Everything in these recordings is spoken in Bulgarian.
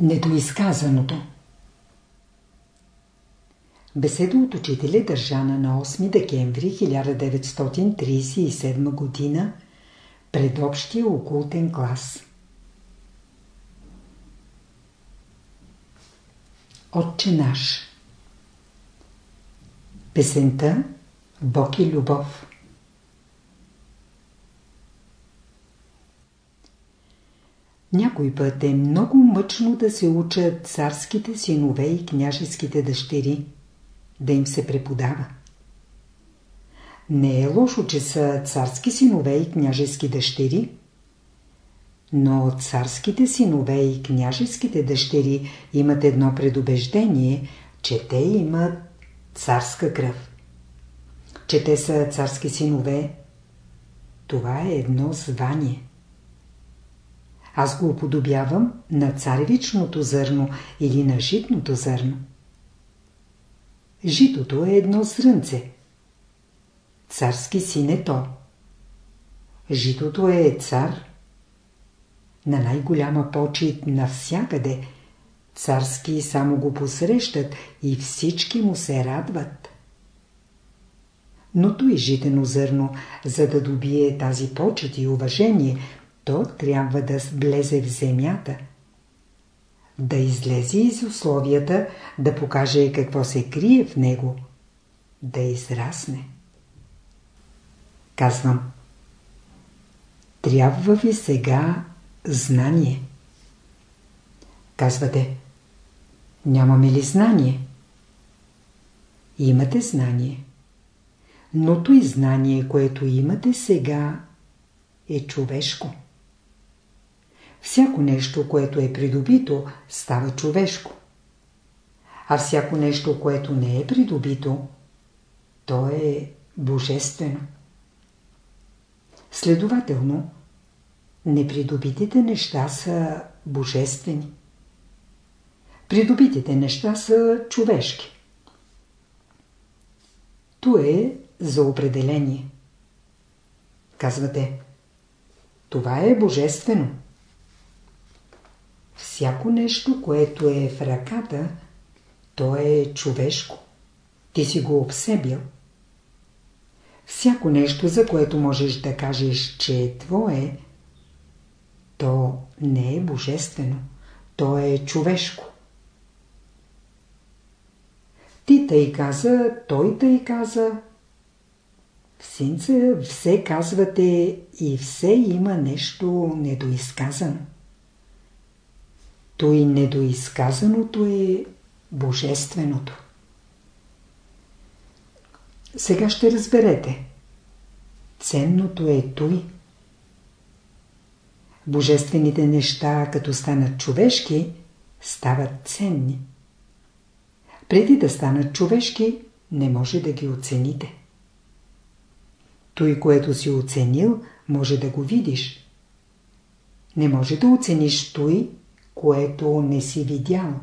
Недоизказаното Беседа от учителя държана на 8 декември 1937 г. пред общия окултен клас. Отче наш Песента Бог и любов Някой път е много мъчно да се учат царските синове и княжеските дъщери, да им се преподава. Не е лошо, че са царски синове и княжески дъщери, но царските синове и княжеските дъщери имат едно предубеждение, че те имат царска кръв. Че те са царски синове, това е едно звание. Аз го уподобявам на царевичното зърно или на житното зърно. Житото е едно зрънце. Царски син е то. Житото е цар. На най-голяма почет навсякъде. Царски само го посрещат и всички му се радват. Но той житено зърно, за да добие тази почет и уважение – то трябва да влезе в земята, да излезе из условията, да покаже какво се крие в него, да израсне. Казвам, трябва ви сега знание. Казвате, нямаме ли знание? Имате знание. Но той знание, което имате сега, е човешко. Всяко нещо, което е придобито, става човешко. А всяко нещо, което не е придобито, то е божествено. Следователно, непридобитите неща са божествени. Придобитите неща са човешки. То е за определение. Казвате, това е божествено. Всяко нещо, което е в ръката, то е човешко. Ти си го обсебил. Всяко нещо, за което можеш да кажеш, че е твое, то не е божествено. То е човешко. Ти тъй каза, той тъй каза. В синца все казвате и все има нещо недоизказано. Той недоизказаното е божественото. Сега ще разберете. Ценното е той. Божествените неща, като станат човешки, стават ценни. Преди да станат човешки, не може да ги оцените. Той, което си оценил, може да го видиш. Не може да оцениш той, което не си видял.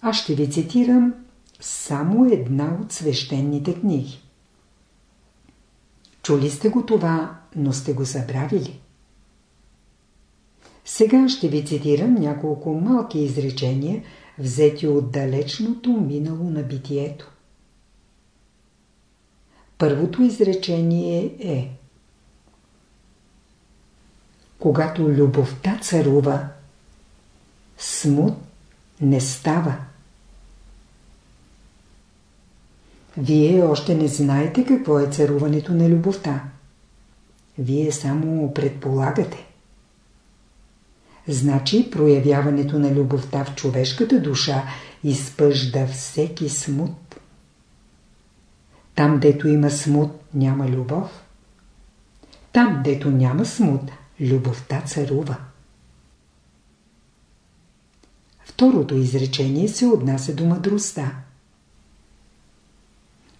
Аз ще ви цитирам само една от свещените книги. Чули сте го това, но сте го забравили. Сега ще ви цитирам няколко малки изречения, взети от далечното минало на битието. Първото изречение е когато любовта царува, смут не става. Вие още не знаете какво е царуването на любовта. Вие само предполагате. Значи проявяването на любовта в човешката душа изпъжда всеки смут. Там, дето има смут, няма любов. Там, дето няма смут, любовта царува. Второто изречение се отнася до мъдростта.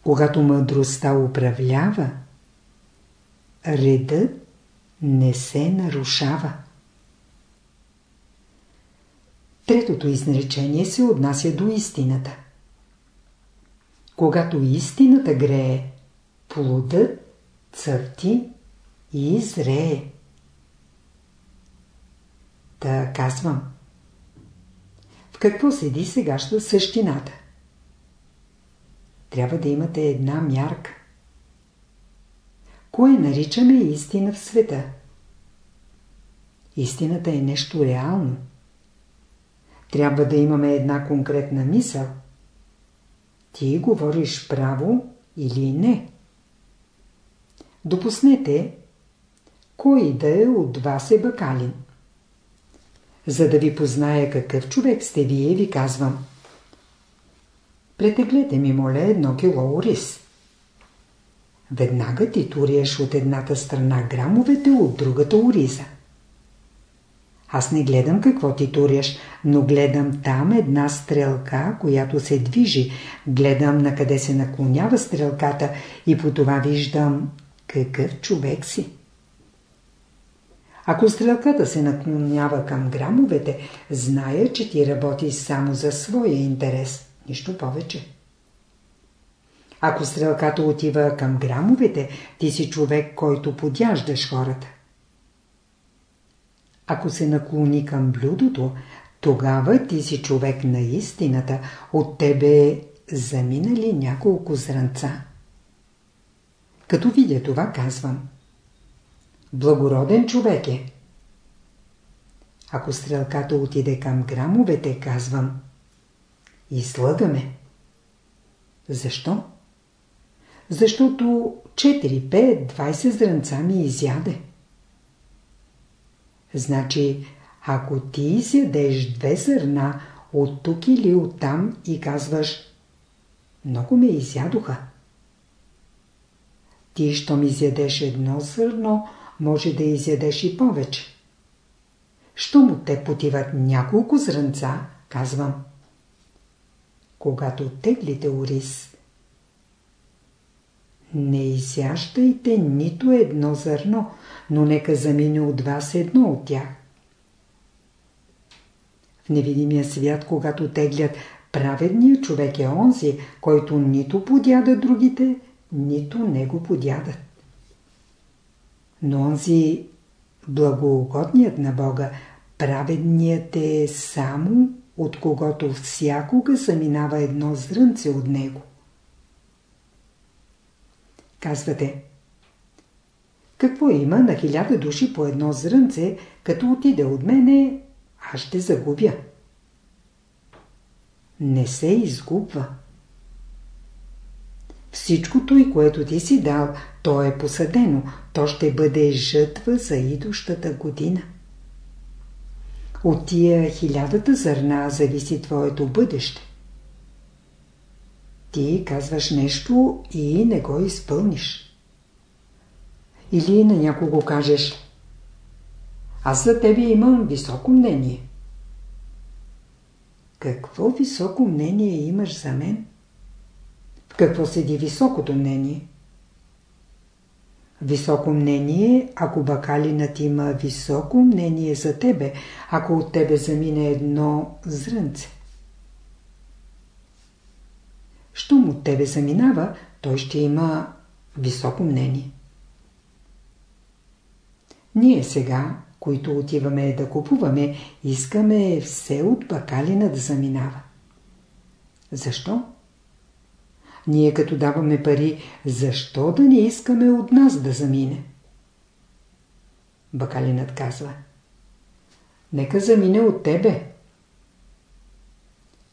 Когато мъдростта управлява, редът не се нарушава. Третото изречение се отнася до истината. Когато истината грее, плодът цъфти и зрее. казвам. В какво седи сегашна същината? Трябва да имате една мярка. Кое наричаме истина в света? Истината е нещо реално. Трябва да имаме една конкретна мисъл. Ти говориш право или не. Допуснете, кой да е от вас е бакалин. За да ви позная какъв човек сте вие, ви казвам. Претеглете ми, моля, едно кило ориз. Веднага ти туряш от едната страна грамовете, от другата ориза. Аз не гледам какво ти туряш, но гледам там една стрелка, която се движи. Гледам на къде се наклонява стрелката и по това виждам какъв човек си. Ако стрелката се наклонява към грамовете, зная, че ти работи само за своя интерес, нищо повече. Ако стрелката отива към грамовете, ти си човек, който подяждаш хората. Ако се наклони към блюдото, тогава ти си човек на истината, от тебе заминали няколко зранца. Като видя това, казвам. Благороден човек е. Ако стрелката отиде към грамовете, казвам. Излъгаме. Защо? Защото 4, 5, 20 зранца ми изяде. Значи, ако ти изядеш две зърна от тук или от там и казваш много ме изядоха. Ти, щом изядеш едно зърно, може да изядеш и повече. Щом те потиват няколко зранца, казвам. Когато теглите ориз, не изящайте нито едно зърно, но нека замине от вас едно от тях. В невидимия свят, когато теглят, праведният човек е онзи, който нито подяда другите, нито него подядат. Но онзи благоугодният на Бога, праведният е само от когото всякога заминава едно зрънце от него. Казвате, какво има на хиляда души по едно зрънце, като отиде от мене, аз ще загубя. Не се изгубва. Всичкото и което ти си дал, то е посадено, то ще бъде жътва за идущата година. От тия хилядата зърна зависи твоето бъдеще. Ти казваш нещо и не го изпълниш. Или на някого кажеш Аз за тебе имам високо мнение. Какво високо мнение имаш за мен? Какво седи високото мнение? Високо мнение, ако бакалинът има високо мнение за тебе, ако от тебе замине едно зрънце. Щом от тебе заминава, той ще има високо мнение. Ние сега, които отиваме да купуваме, искаме все от бакалина да заминава. Защо? Ние като даваме пари, защо да не искаме от нас да замине? Бакалинът казва. Нека замине от тебе.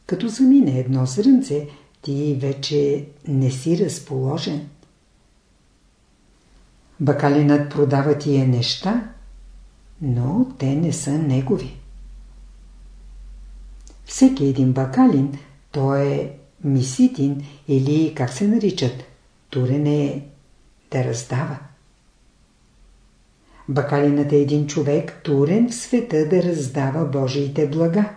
Като замине едно срънце, ти вече не си разположен. Бакалинът продава тия неща, но те не са негови. Всеки един бакалин, той е миситин или как се наричат, турен е да раздава. Бакалинът е един човек, турен в света да раздава Божиите блага.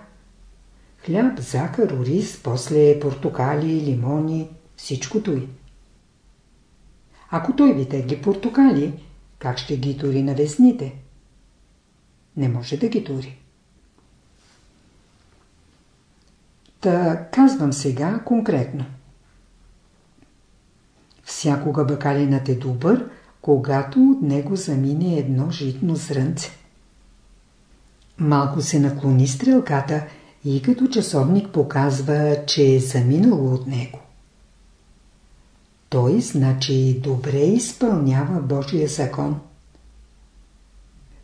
Хляб, захар, ориз, после портокали, лимони, всичкото и. Ако той ви тегли портокали, как ще ги тури на весните? Не може да ги тури. Та казвам сега конкретно. Всякога бакалинът е добър, когато от него замине едно житно зрънце. Малко се наклони стрелката и като часовник показва, че е заминало от него. Той, значи, добре изпълнява Божия закон.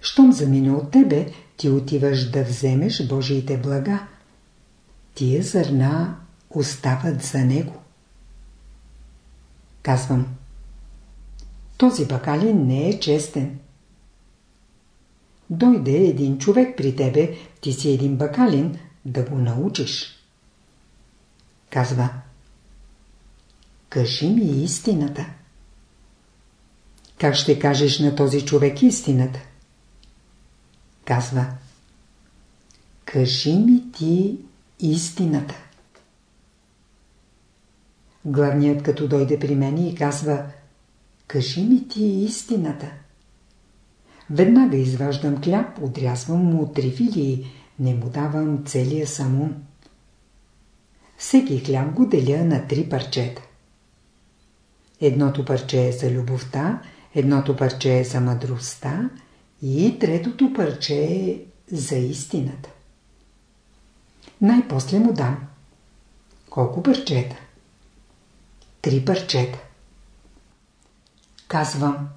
Щом замине от тебе, ти отиваш да вземеш Божиите блага. Тия зърна остават за него. Казвам, този бакалин не е честен. Дойде един човек при тебе, ти си един бакалин, да го научиш. Казва, кажи ми истината. Как ще кажеш на този човек истината? Казва, кажи ми ти истината. Главният като дойде при мен и казва, кажи ми ти истината. Веднага изваждам хляб, отрязвам му три филии, не му давам целия самун. Всеки хляб го деля на три парчета. Едното парче е за любовта, едното парче е за мъдростта и третото парче е за истината. Най-после му дам. Колко парчета? Три парчета. Казвам.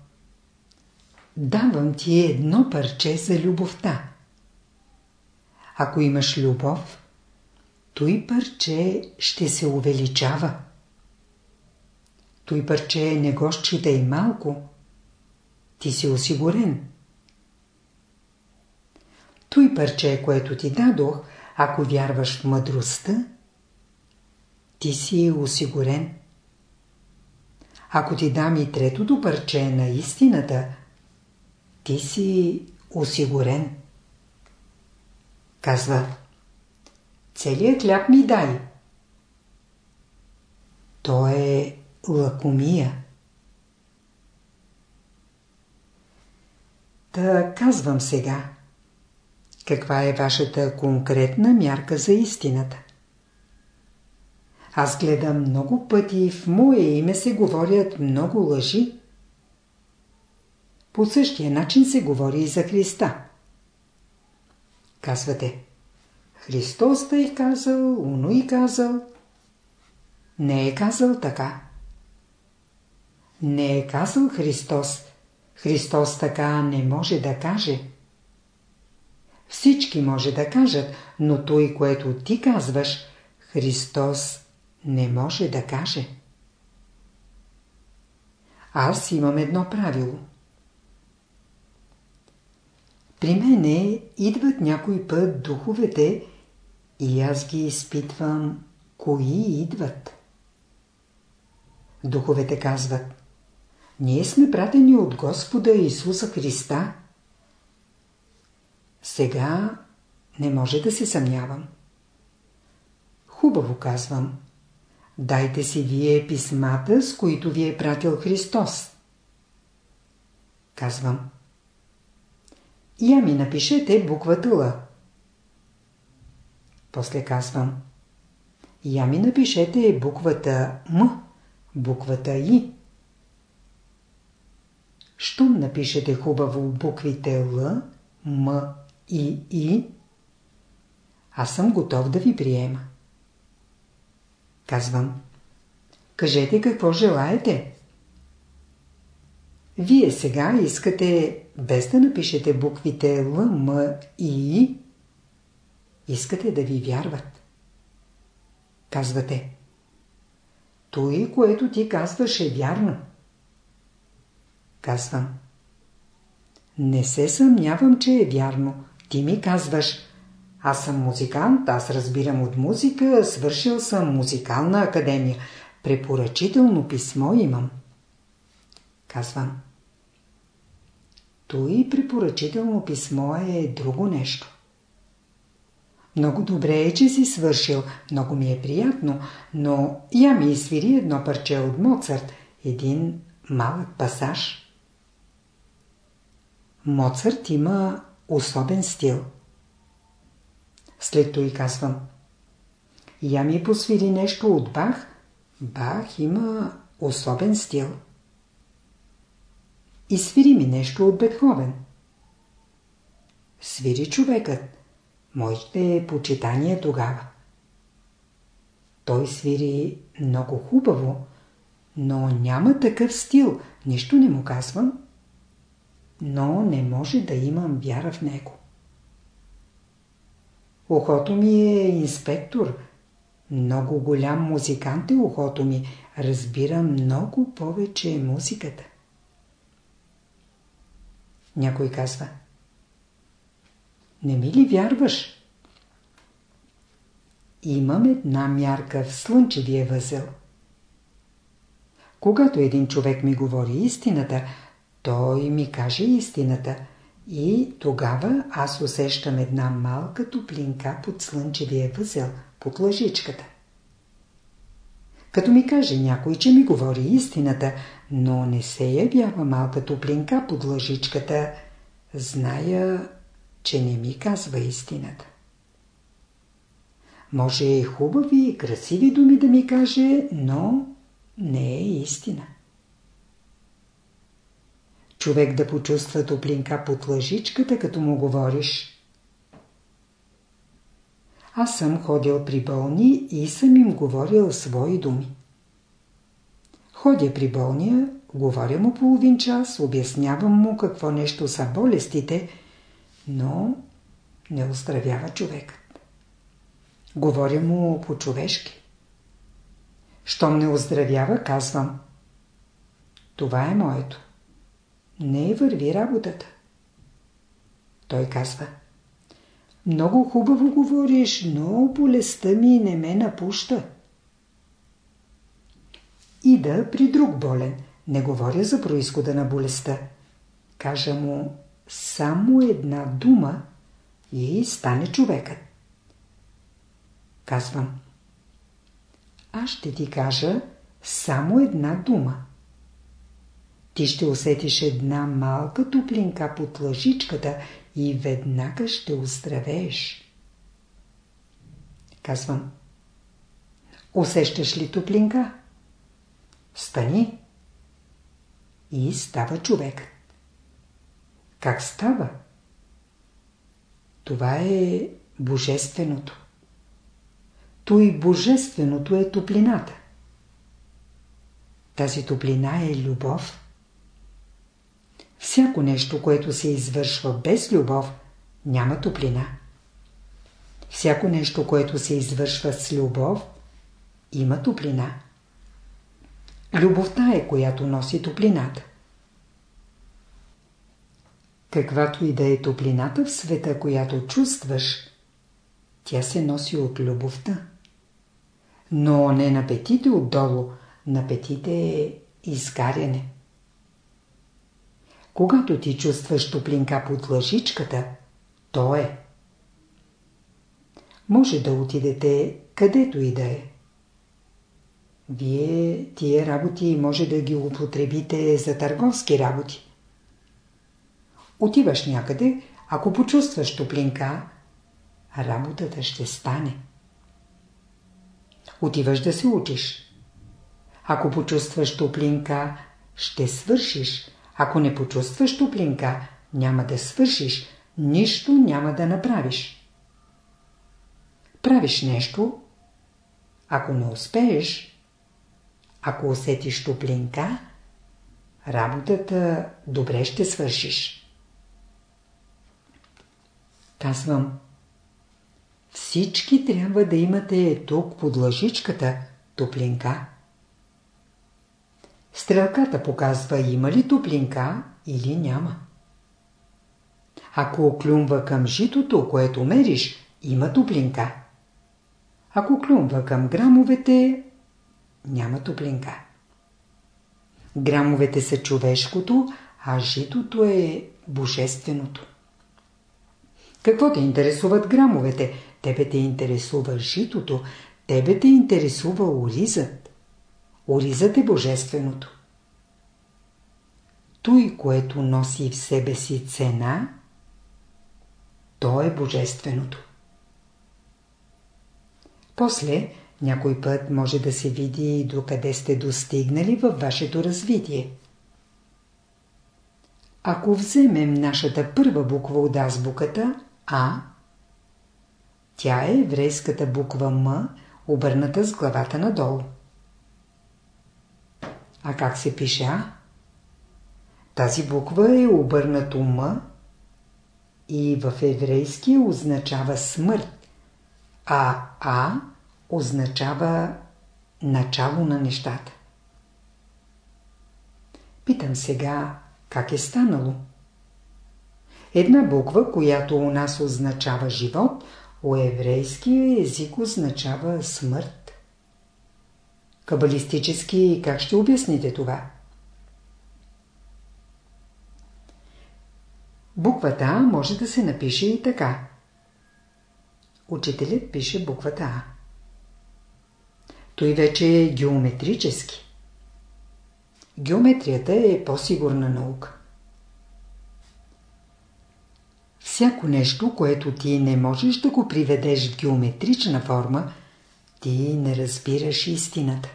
Давам ти едно парче за любовта. Ако имаш любов, той парче ще се увеличава. Той парче не го считай малко. Ти си осигурен. Той парче, което ти дадох, ако вярваш в мъдростта, ти си осигурен. Ако ти дам и третото парче на истината, ти си осигурен. Казва, целият хляб ми дай. То е лакомия. Та казвам сега. Каква е вашата конкретна мярка за истината? Аз гледам много пъти в мое име се говорят много лъжи. По същия начин се говори и за Христа. Казвате, Христос да е казал, уно и казал. Не е казал така. Не е казал Христос. Христос така не може да каже. Всички може да кажат, но той, което ти казваш, Христос не може да каже. Аз имам едно правило. При мене идват някой път духовете и аз ги изпитвам кои идват. Духовете казват Ние сме пратени от Господа Исуса Христа. Сега не може да се съмнявам. Хубаво казвам. Дайте си вие писмата, с които ви е пратил Христос. Казвам. Я ми напишете буквата Л. После казвам. Я ми напишете буквата М, буквата И. Щом напишете хубаво буквите Л, М и И, аз съм готов да ви приема. Казвам. Кажете какво желаете. Вие сега искате, без да напишете буквите Л, М и И, искате да ви вярват. Казвате. Той, което ти казваш е вярно. Казвам. Не се съмнявам, че е вярно. Ти ми казваш. Аз съм музикант, аз разбирам от музика, свършил съм музикална академия. Препоръчително писмо имам. Казвам. Той препоръчително писмо е друго нещо. Много добре е, че си свършил, много ми е приятно, но я ми изсвири едно парче от Моцарт, един малък пасаж. Моцарт има особен стил. След и казвам. Я ми посвири нещо от Бах. Бах има особен стил. И свири ми нещо от Бетховен. свири човекът, моите почитание тогава. Той свири много хубаво, но няма такъв стил, нищо не му казвам, но не може да имам вяра в него. Ухото ми е инспектор, много голям музикант е ухото ми, разбира много повече музиката. Някой казва Не ми ли вярваш? Имам една мярка в слънчевия възел. Когато един човек ми говори истината, той ми каже истината и тогава аз усещам една малка топлинка под слънчевия възел, под лъжичката. Като ми каже някой, че ми говори истината, но не се явява малка топлинка под лъжичката, зная, че не ми казва истината. Може хубави и красиви думи да ми каже, но не е истина. Човек да почувства топлинка под лъжичката, като му говориш. Аз съм ходил при болни и съм им говорил свои думи. Ходя при болния, говоря му половин час, обяснявам му какво нещо са болестите, но не оздравява човекът. Говоря му по-човешки. Щом не оздравява, казвам. Това е моето. Не върви работата. Той казва. Много хубаво говориш, но болестта ми не ме напуща. Ида при друг болен. Не говоря за происхода на болестта. Кажа му само една дума и стане човекът. Казвам. Аз ще ти кажа само една дума. Ти ще усетиш една малка топлинка под лъжичката и веднага ще оздравееш. Казвам. Усещаш ли топлинка? Стани. И става човек. Как става? Това е божественото. Той божественото е топлината. Тази топлина е любов. Всяко нещо, което се извършва без любов, няма топлина. Всяко нещо, което се извършва с любов, има топлина. Любовта е, която носи топлината. Каквато и да е топлината в света, която чувстваш, тя се носи от любовта. Но не на петите отдолу, на петите е изгаряне. Когато ти чувстваш топлинка под лъжичката, то е. Може да отидете където и да е. Вие тия работи може да ги употребите за търговски работи. Отиваш някъде, ако почувстваш топлинка, работата ще стане. Отиваш да се учиш. Ако почувстваш топлинка, ще свършиш. Ако не почувстваш топлинка, няма да свършиш, нищо няма да направиш. Правиш нещо, ако не успееш, ако усетиш топлинка, работата добре ще свършиш. Казвам, всички трябва да имате тук под лъжичката топлинка. Стрелката показва има ли топлинка или няма. Ако оклюмва към житото, което мериш, има топлинка. Ако клюмва към грамовете, няма топлинка. Грамовете са човешкото, а житото е божественото. Какво те интересуват грамовете? Тебе те интересува житото, тебе те интересува оризът. Оризът е божественото. Той, което носи в себе си цена, то е божественото. После, някой път може да се види докъде сте достигнали във вашето развитие. Ако вземем нашата първа буква от азбуката – А. Тя е еврейската буква М, обърната с главата надолу. А как се пише А? Тази буква е обърнато М и в еврейски означава смърт, а А означава начало на нещата. Питам сега, как е станало? Една буква, която у нас означава живот, у еврейския език означава смърт. Кабалистически как ще обясните това? Буквата А може да се напише и така. Учителят пише буквата А. Той вече е геометрически. Геометрията е по-сигурна наука. Всяко нещо, което ти не можеш да го приведеш в геометрична форма, ти не разбираш истината.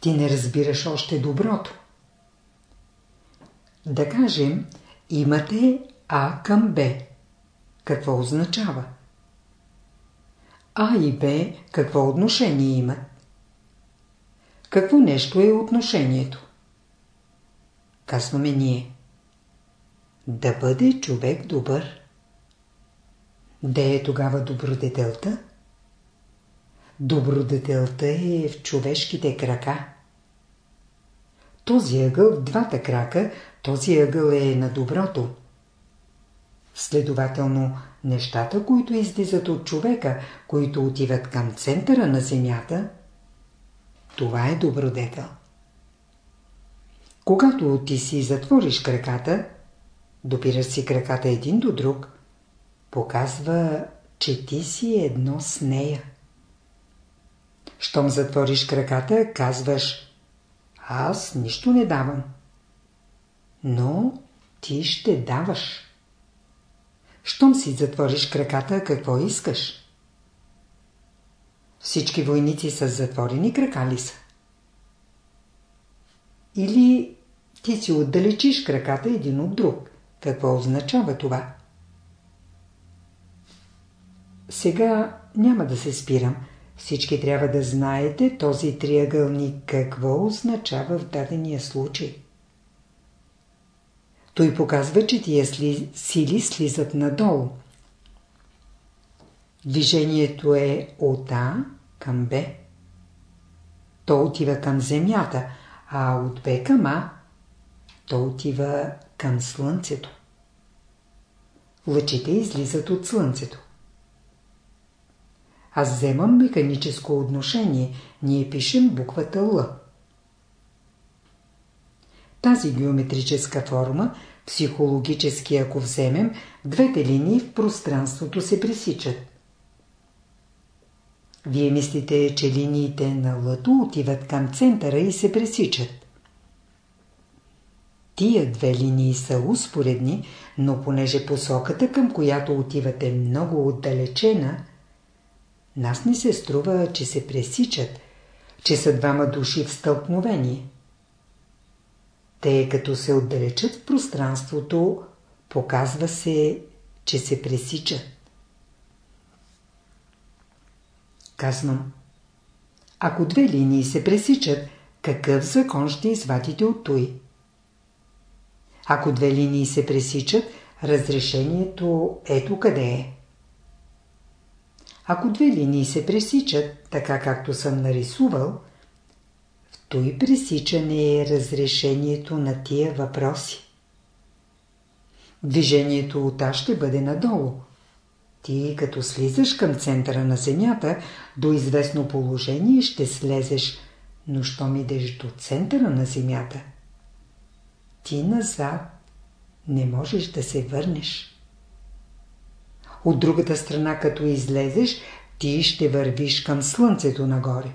Ти не разбираш още доброто. Да кажем, имате А към Б. Какво означава? А и Б какво отношение имат? Какво нещо е отношението? Казваме ние. Да бъде човек добър. Де е тогава добродетелта? Добродетелта е в човешките крака. Този ъгъл в двата крака, този ъгъл е на доброто. Следователно, нещата, които излизат от човека, които отиват към центъра на земята, това е добродетел. Когато ти си затвориш краката, допираш си краката един до друг, показва, че ти си едно с нея. Щом затвориш краката, казваш Аз нищо не давам. Но ти ще даваш. Щом си затвориш краката, какво искаш? Всички войници с затворени крака ли са? Или ти си отдалечиш краката един от друг. Какво означава това? Сега няма да се спирам. Всички трябва да знаете този триъгълник какво означава в дадения случай. Той показва, че тия сили слизат надолу. Движението е от А към Б. То отива към Земята, а от Б към А то отива към Слънцето. Лъчите излизат от Слънцето. Аз вземам механическо отношение. Ние пишем буквата Л. Тази геометрическа форма, психологически ако вземем, двете линии в пространството се пресичат. Вие мислите, че линиите на лъто отиват към центъра и се пресичат. Тия две линии са успоредни, но понеже посоката, към която отивате много отдалечена, нас не се струва, че се пресичат, че са двама души в стълкновение. Те, като се отдалечат в пространството, показва се, че се пресичат. Казвам, ако две линии се пресичат, какъв закон ще извадите от той? Ако две линии се пресичат, разрешението ето къде е. Ако две линии се пресичат, така както съм нарисувал, в той пресичане е разрешението на тия въпроси. Движението от А ще бъде надолу. Ти, като слизаш към центъра на Земята, до известно положение ще слезеш, но щом идеш до центъра на Земята – ти назад не можеш да се върнеш. От другата страна, като излезеш, ти ще вървиш към слънцето нагоре.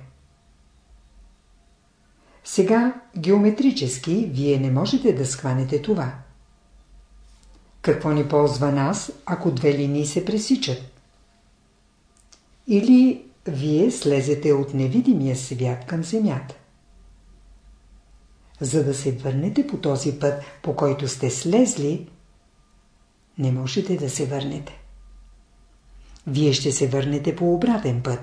Сега, геометрически, вие не можете да схванете това. Какво ни ползва нас, ако две линии се пресичат? Или вие слезете от невидимия свят към земята. За да се върнете по този път, по който сте слезли, не можете да се върнете. Вие ще се върнете по обратен път.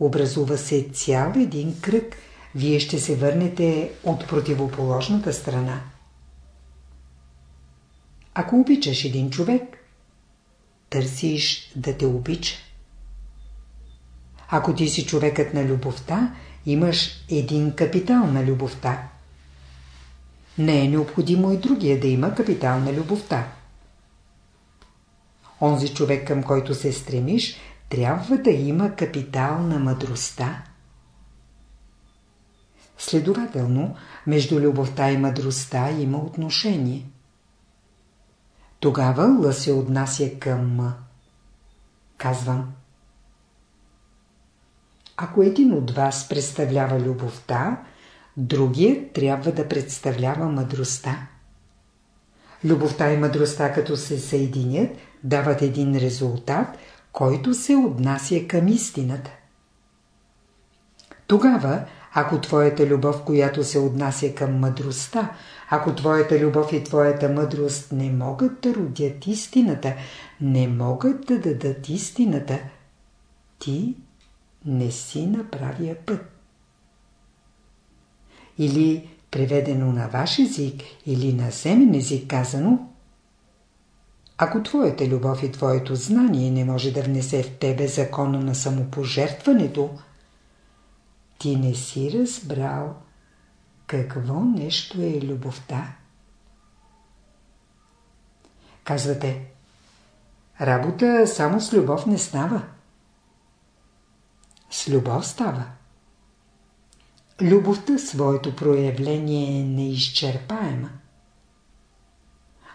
Образува се цял един кръг, вие ще се върнете от противоположната страна. Ако обичаш един човек, търсиш да те обича. Ако ти си човекът на любовта, имаш един капитал на любовта. Не е необходимо и другия да има капитал на любовта. Онзи човек, към който се стремиш, трябва да има капитал на мъдростта. Следователно, между любовта и мъдростта има отношение. Тогава Л се отнася към М. Казвам. Ако един от вас представлява любовта, другият трябва да представлява мъдростта. Любовта и мъдростта като се съединят, дават един резултат, който се отнася към истината. Тогава, ако твоята любов, която се отнася към мъдростта, ако твоята любов и твоята мъдрост не могат да родят истината, не могат да дадат истината, ти не си на правия път. Или преведено на ваш език, или на семен език казано, ако твоята любов и твоето знание не може да внесе в тебе закона на самопожертването, ти не си разбрал какво нещо е любовта. Казвате, работа само с любов не става. С любов става. Любовта своето проявление е неизчерпаема.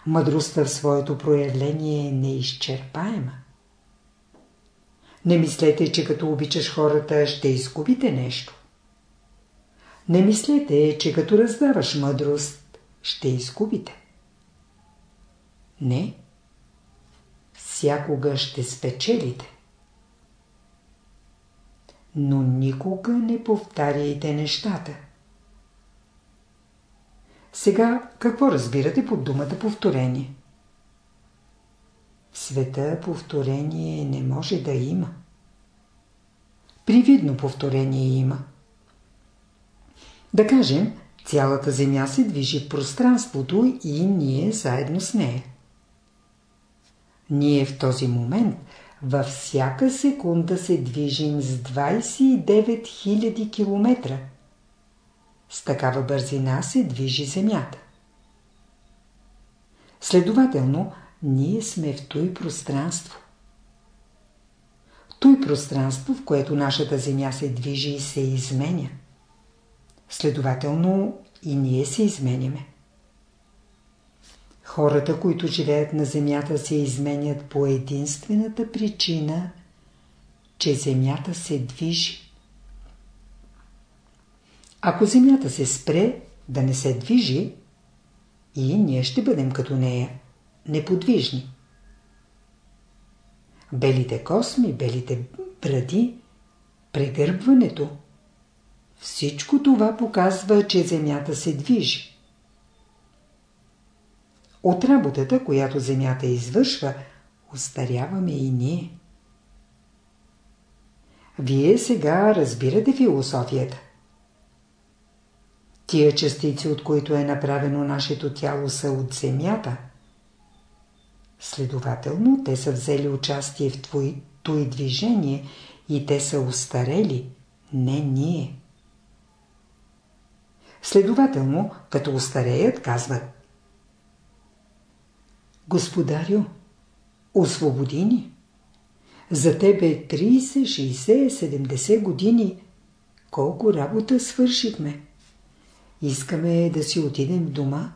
Мъдростта в своето проявление е неизчерпаема. Не мислете, че като обичаш хората ще изгубите нещо. Не мислете, че като раздаваш мъдрост ще изгубите. Не. Всякога ще спечелите. Но никога не повтаряйте нещата. Сега, какво разбирате под думата повторение? В света повторение не може да има. Привидно повторение има. Да кажем, цялата Земя се движи в пространството и ние заедно с нея. Ние в този момент във всяка секунда се движим с 29 000 км. С такава бързина се движи Земята. Следователно, ние сме в той пространство. Той пространство, в което нашата Земя се движи и се изменя. Следователно, и ние се изменяме. Хората, които живеят на Земята, се изменят по единствената причина, че Земята се движи. Ако Земята се спре да не се движи, и ние ще бъдем като нея, неподвижни. Белите косми, белите бради, прегърбването, всичко това показва, че Земята се движи. От работата, която Земята извършва, устаряваме и ние. Вие сега разбирате философията. Тия частици, от които е направено нашето тяло, са от земята. Следователно, те са взели участие в твоето и движение и те са устарели, не ние. Следователно, като устареят, казват Господарю, освободи ни. За тебе 30, 60, 70 години колко работа свършихме. Искаме да си отидем в дома.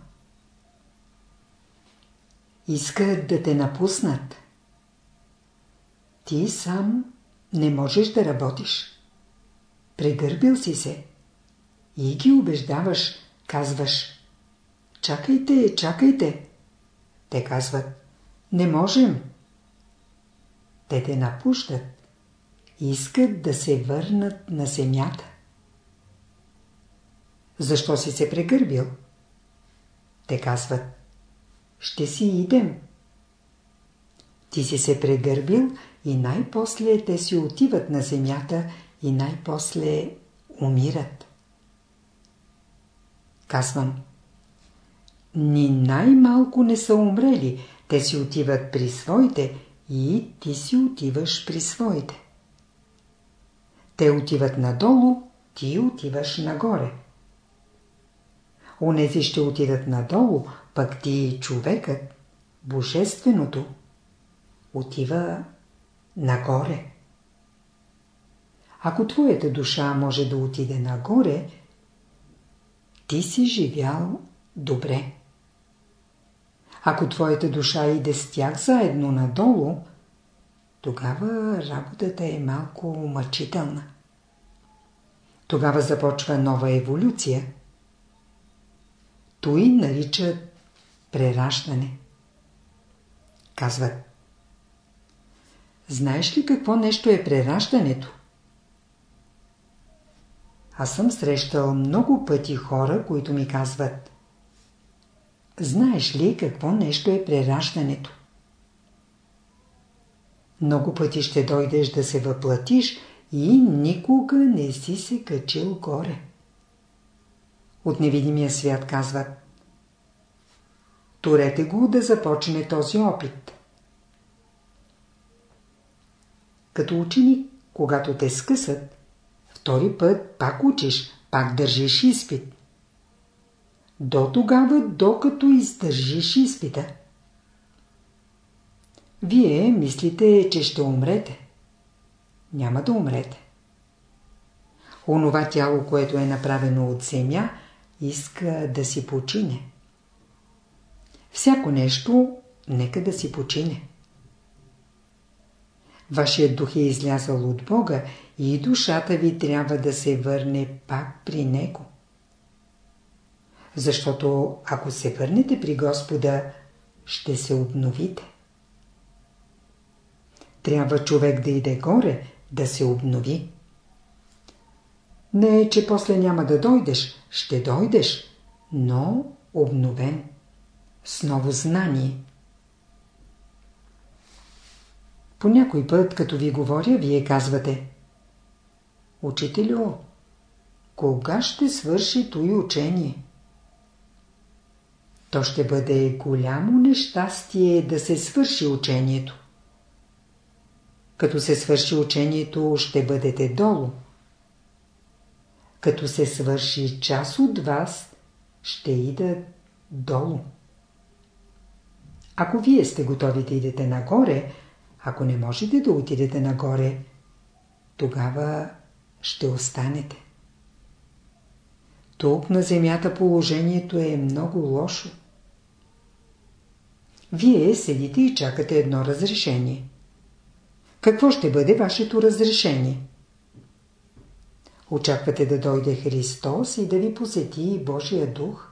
Искат да те напуснат. Ти сам не можеш да работиш. Прегърбил си се. И ги убеждаваш, казваш. Чакайте, чакайте. Те казват. Не можем. Те те напущат. Искат да се върнат на земята. Защо си се прегърбил? Те казват, ще си идем. Ти си се прегърбил и най-после те си отиват на земята и най-после умират. Казвам. Ни най-малко не са умрели. Те си отиват при своите и ти си отиваш при своите. Те отиват надолу, ти отиваш нагоре. Онези ще отидат надолу, пък ти човекът, божественото, отива нагоре. Ако твоята душа може да отиде нагоре, ти си живял добре. Ако твоята душа иде с тях заедно надолу, тогава работата е малко мъчителна. Тогава започва нова еволюция. Той наричат прераждане. Казват. Знаеш ли какво нещо е прераждането? Аз съм срещал много пъти хора, които ми казват Знаеш ли какво нещо е прераждането? Много пъти ще дойдеш да се въплатиш и никога не си се качил горе. От невидимия свят казват Турете го да започне този опит. Като ученик, когато те скъсат, втори път пак учиш, пак държиш изпит. До тогава, докато издържиш изпита. Вие мислите, че ще умрете. Няма да умрете. Онова тяло, което е направено от земя, иска да си почине. Всяко нещо, нека да си почине. Вашият дух е излязъл от Бога и душата ви трябва да се върне пак при Него. Защото ако се върнете при Господа, ще се обновите. Трябва човек да иде горе, да се обнови. Не е, че после няма да дойдеш, ще дойдеш, но обновен, с ново знание. По някой път, като ви говоря, вие казвате Учителю, кога ще свърши той учение? То ще бъде голямо нещастие да се свърши учението. Като се свърши учението, ще бъдете долу. Като се свърши част от вас, ще идат долу. Ако вие сте готови да идете нагоре, ако не можете да отидете нагоре, тогава ще останете. Тук на земята положението е много лошо. Вие седите и чакате едно разрешение. Какво ще бъде вашето разрешение? Очаквате да дойде Христос и да ви посети Божия дух?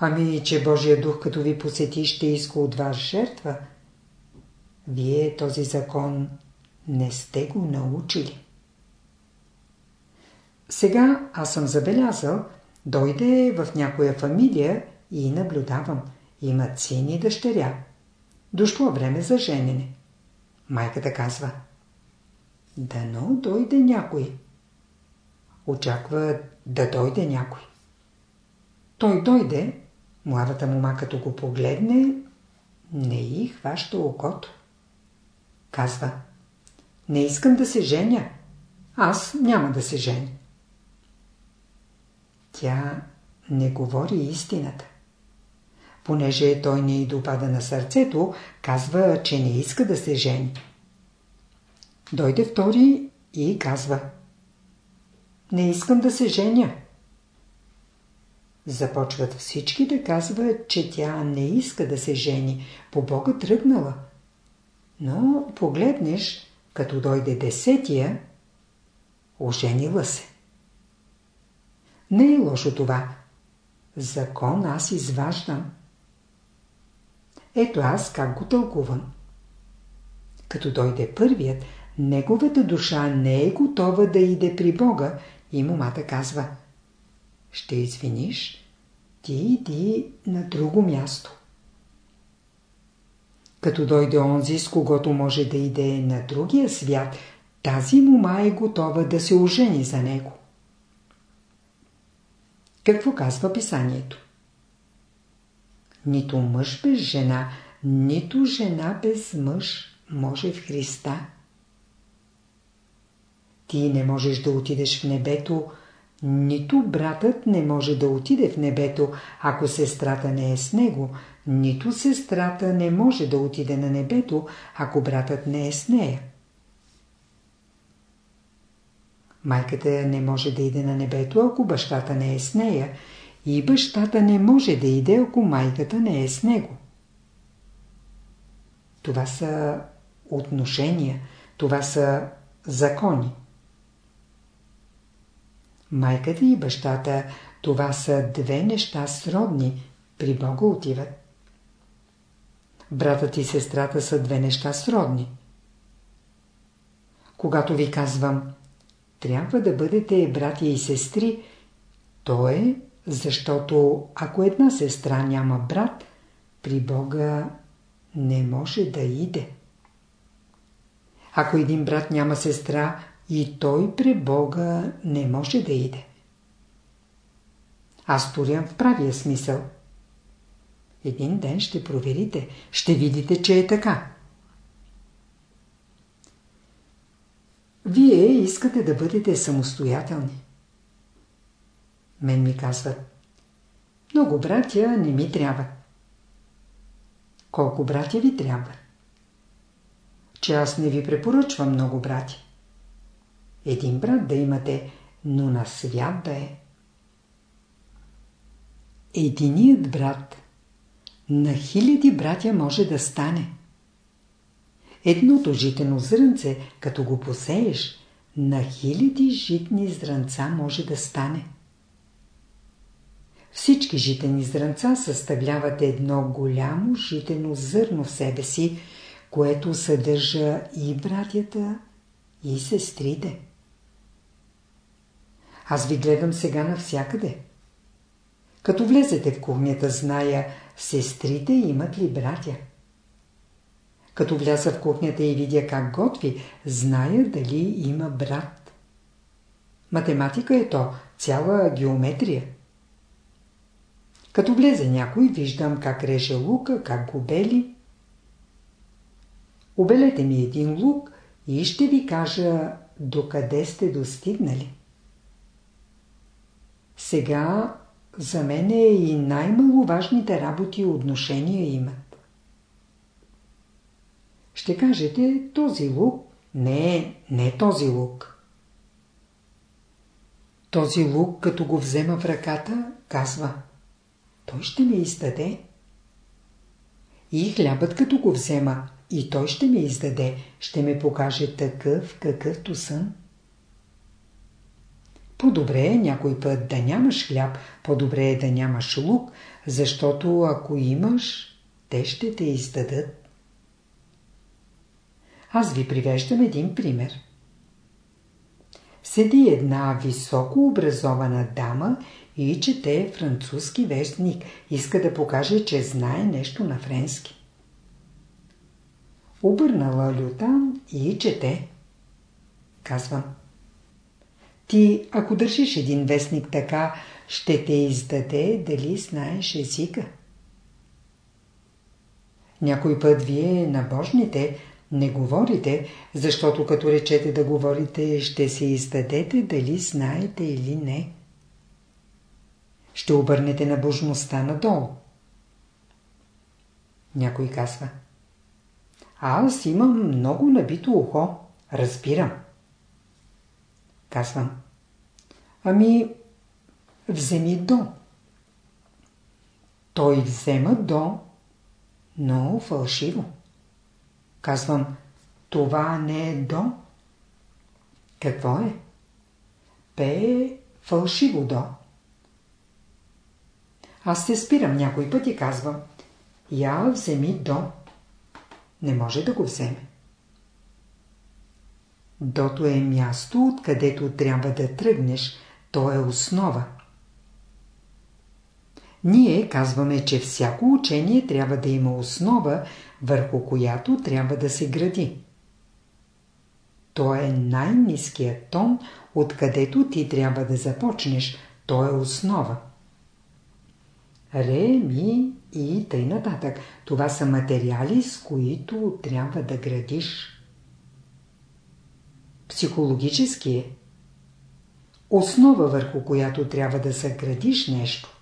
Ами, че Божия дух като ви посети ще иска от вас жертва. Вие този закон не сте го научили. Сега аз съм забелязал, дойде в някоя фамилия и наблюдавам. Имат син и дъщеря. Дошло време за женене. Майката казва Дано дойде някой. Очаква да дойде някой. Той дойде, младата мума като го погледне, не и хваща окото. Казва Не искам да се женя. Аз няма да се женя. Тя не говори истината. Понеже той не й допада на сърцето, казва, че не иска да се жени. Дойде втори и казва Не искам да се женя. Започват всички да казват, че тя не иска да се жени, по Бога тръгнала. Но погледнеш, като дойде десетия, оженила се. Не е лошо това. Закон аз изваждам. Ето аз как го тълкувам. Като дойде първият, неговата душа не е готова да иде при Бога и момата казва Ще извиниш, ти иди на друго място. Като дойде онзи, с когото може да иде на другия свят, тази мума е готова да се ожени за него. Какво казва писанието? Нито мъж без жена, нито жена без мъж може в Христа. Ти не можеш да отидеш в небето, нито братът не може да отиде в небето, ако сестрата не е с него, нито сестрата не може да отиде на небето, ако братът не е с нея. Майката не може да иде на небето, ако бащата не е с нея, и бащата не може да иде, ако майката не е с него. Това са отношения, това са закони. Майката и бащата, това са две неща сродни, при Бога отиват. Братът и сестрата са две неща сродни. Когато ви казвам, трябва да бъдете братя и сестри, то е, защото ако една сестра няма брат, при Бога не може да иде. Ако един брат няма сестра, и той при Бога не може да иде. Аз спорям в правия смисъл. Един ден ще проверите, ще видите, че е така. Вие искате да бъдете самостоятелни. Мен ми казват, много братя не ми трябват. Колко братя ви трябва? Че аз не ви препоръчвам много братя. Един брат да имате, но на свят да е. Единият брат на хиляди братя може да стане. Едното житено зрънце, като го посееш, на хиляди житни зранца може да стане. Всички житени зранца съставляват едно голямо житено зърно в себе си, което съдържа и братята, и сестрите. Аз ви гледам сега навсякъде. Като влезете в кухнята, зная, сестрите имат ли братя. Като вляза в кухнята и видя как готви, зная дали има брат. Математика е то, цяла геометрия. Като влезе някой, виждам как реже лука, как го бели. Обелете ми един лук и ще ви кажа докъде сте достигнали. Сега за мен е и най-маловажните работи и отношения имат. Ще кажете, този лук не не този лук. Този лук, като го взема в ръката, казва Той ще ми издаде. И хлябът, като го взема, и той ще ми издаде, ще ме покаже такъв, какъвто съм. По-добре е някой път да нямаш хляб, по-добре е да нямаш лук, защото ако имаш, те ще те издадат. Аз ви привеждам един пример. Седи една високо образована дама и чете французски вестник. Иска да покаже, че знае нещо на френски. Обърнала люта и чете. Казвам. Ти, ако държиш един вестник така, ще те издаде дали знаеш езика. Някой път вие, набожните, не говорите, защото като речете да говорите, ще се издадете дали знаете или не. Ще обърнете набожността надолу. Някой казва. Аз имам много набито ухо. Разбирам. Казвам. Ами, вземи до. Той взема до, но фалшиво. Казвам, това не е до. Какво е? Пее фалшиво до. Аз се спирам някой път и казвам, я вземи до. Не може да го вземе. Дото е място, откъдето трябва да тръгнеш. То е основа. Ние казваме, че всяко учение трябва да има основа, върху която трябва да се гради. То е най-низкият тон, откъдето ти трябва да започнеш. То е основа. Ре, ми и тъй нататък. Това са материали, с които трябва да градиш. Психологически е. Основа върху която трябва да съградиш нещо.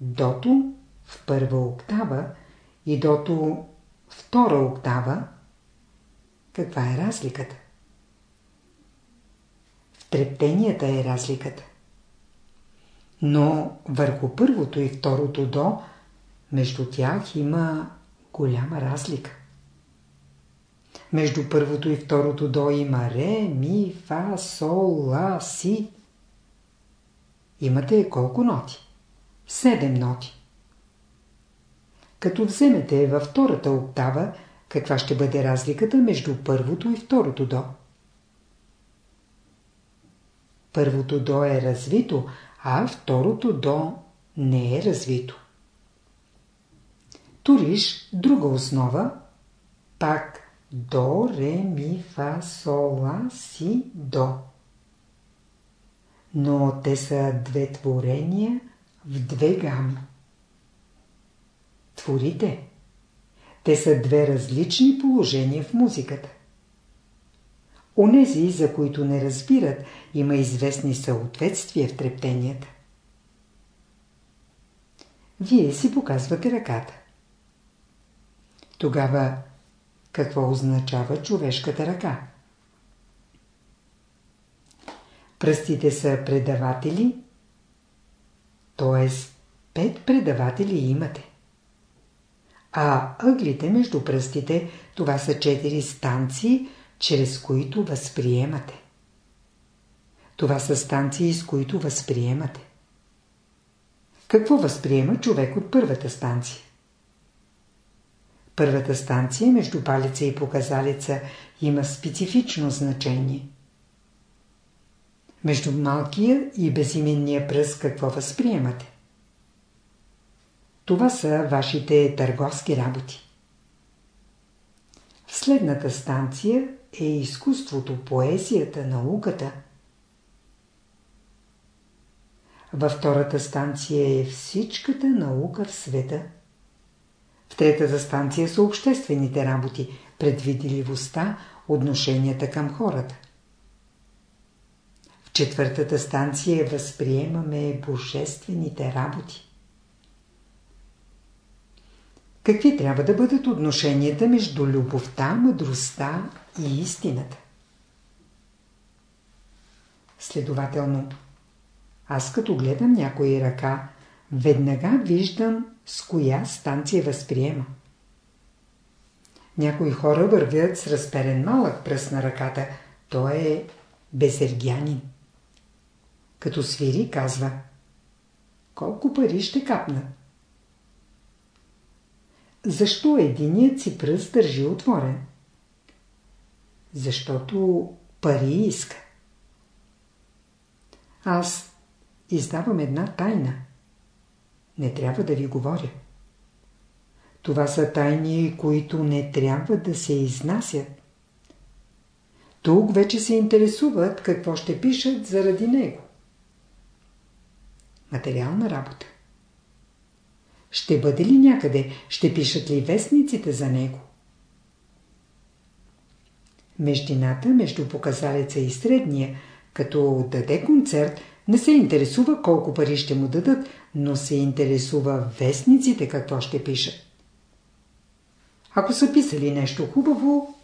Дото в първа октава и дото втора октава. Каква е разликата? В трептенията е разликата. Но върху първото и второто до, между тях има голяма разлика. Между първото и второто до има ре, ми, фа, сол, ла, си. Имате колко ноти? Седем ноти. Като вземете във втората октава, каква ще бъде разликата между първото и второто до? Първото до е развито, а второто до не е развито. Туриш друга основа, пак до, ре, ми, фа, сол, ла, си, до. Но те са две творения в две гами. Творите. Те са две различни положения в музиката. Онези, за които не разбират, има известни съответствия в трептенията. Вие си показвате ръката. Тогава какво означава човешката ръка? Пръстите са предаватели, т.е. пет предаватели имате. А ъглите между пръстите, това са четири станции, чрез които възприемате. Това са станции, с които възприемате. Какво възприема човек от първата станция? Първата станция между палеца и показалеца има специфично значение. Между малкия и безименния пръст какво възприемате? Това са вашите търговски работи. В следната станция е изкуството, поезията, науката. Във втората станция е всичката наука в света. Третата станция са обществените работи, предвиделивостта, отношенията към хората. В четвъртата станция възприемаме божествените работи. Какви трябва да бъдат отношенията между любовта, мъдростта и истината? Следователно, аз като гледам някои ръка, веднага виждам с коя станция възприема. Някои хора вървят с разперен малък пръст на ръката. Той е безергянин. Като свири, казва Колко пари ще капнат? Защо единият си пръст държи отворен? Защото пари иска. Аз издавам една тайна. Не трябва да ви говоря. Това са тайни, които не трябва да се изнасят. Тук вече се интересуват какво ще пишат заради него. Материална работа. Ще бъде ли някъде? Ще пишат ли вестниците за него? Междината между показалеца и средния, като даде концерт, не се интересува колко пари ще му дадат, но се интересува вестниците какво ще пишат. Ако са писали нещо хубаво,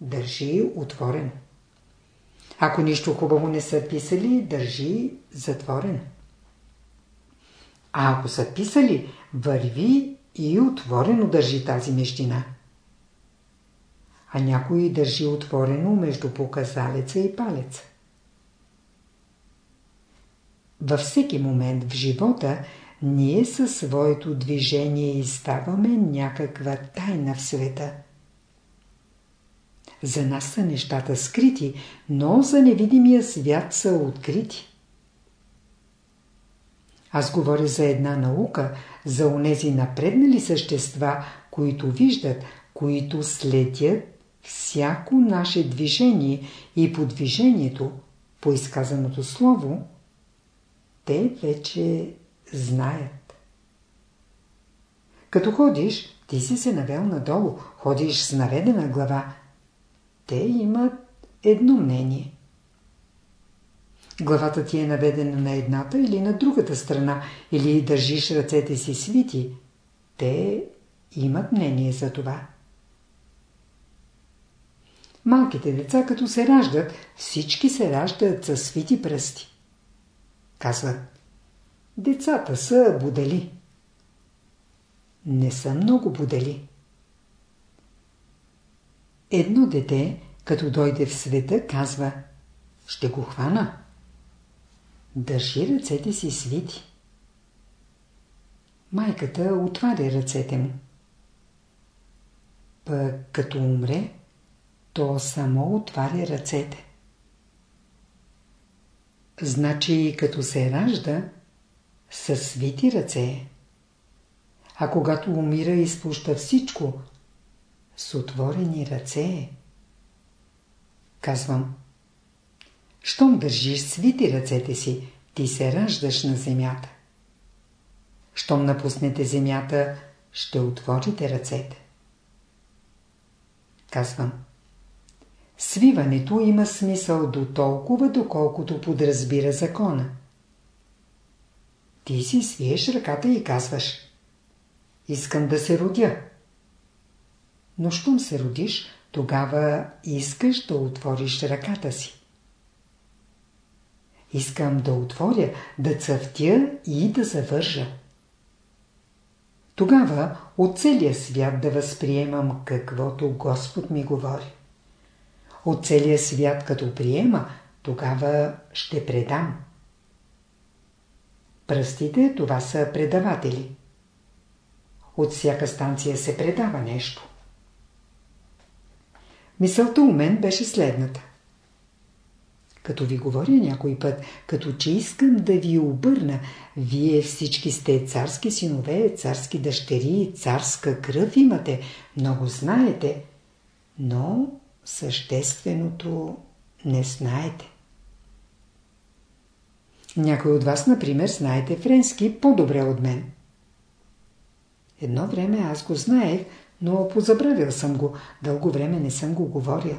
държи отворено. Ако нищо хубаво не са писали, държи затворено. А ако са писали, върви и отворено държи тази междина. А някой държи отворено между показалеца и палеца. Във всеки момент в живота ние със своето движение изставаме някаква тайна в света. За нас са нещата скрити, но за невидимия свят са открити. Аз говоря за една наука, за онези напреднали същества, които виждат, които следят всяко наше движение и по движението, по изказаното слово, те вече знаят. Като ходиш, ти си се навел надолу, ходиш с наведена глава. Те имат едно мнение. Главата ти е наведена на едната или на другата страна, или държиш ръцете си свити. Те имат мнение за това. Малките деца, като се раждат, всички се раждат със свити пръсти. Казват, децата са будели. Не са много будели. Едно дете, като дойде в света, казва, ще го хвана. Държи ръцете си свити. Майката отваря ръцете му. Пък като умре, то само отваря ръцете. Значи, като се ражда, със свити ръце. А когато умира, изпуща всичко с отворени ръце. Казвам, щом държиш свити ръцете си, ти се раждаш на земята. Щом напуснете земята, ще отворите ръцете. Казвам, Свиването има смисъл до толкова, доколкото подразбира закона. Ти си свиеш ръката и казваш Искам да се родя. Но щом се родиш, тогава искаш да отвориш ръката си. Искам да отворя, да цъфтя и да завържа. Тогава от целия свят да възприемам каквото Господ ми говори от целия свят като приема, тогава ще предам. Пръстите това са предаватели. От всяка станция се предава нещо. Мисълта у мен беше следната. Като ви говоря някой път, като че искам да ви обърна, вие всички сте царски синове, царски дъщери, царска кръв имате, много знаете, но същественото не знаете. Някой от вас, например, знаете френски по-добре от мен. Едно време аз го знаех, но позабравил съм го. Дълго време не съм го говорил.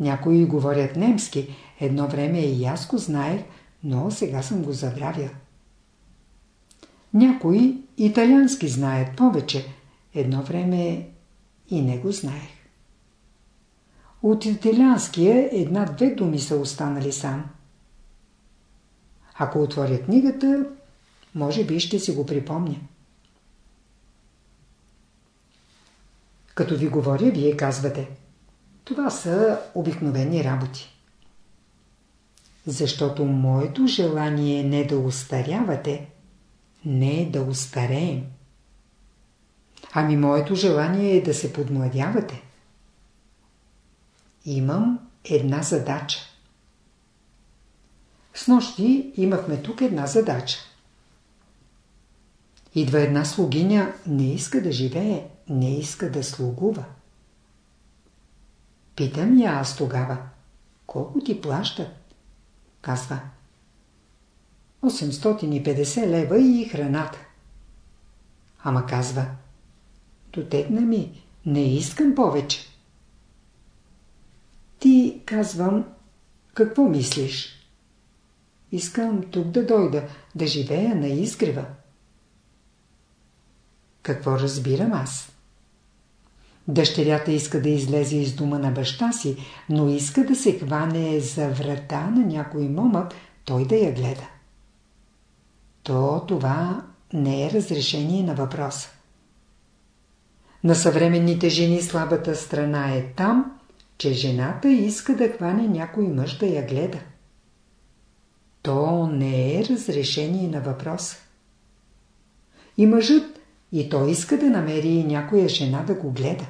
Някои говорят немски. Едно време и аз го знаех, но сега съм го забравил. Някои италиански знаят повече. Едно време и не го знаех. От италианския една-две думи са останали сам. Ако отворя книгата, може би ще си го припомня. Като ви говоря, вие казвате Това са обикновени работи. Защото моето желание е не да устарявате, не е да устареем. Ами моето желание е да се подмладявате имам една задача. С нощи имахме тук една задача. Идва една слугиня, не иска да живее, не иска да слугува. Питам я аз тогава, колко ти плащат? Казва, 850 лева и храната. Ама казва, дотегна ми, не искам повече. Ти, казвам, какво мислиш? Искам тук да дойда, да живея на изгрева. Какво разбирам аз? Дъщерята иска да излезе из дома на баща си, но иска да се хване за врата на някой момък, той да я гледа. То това не е разрешение на въпроса. На съвременните жени слабата страна е там, че жената иска да хване някой мъж да я гледа. То не е разрешение на въпроса. И мъжът, и той иска да намери някоя жена да го гледа.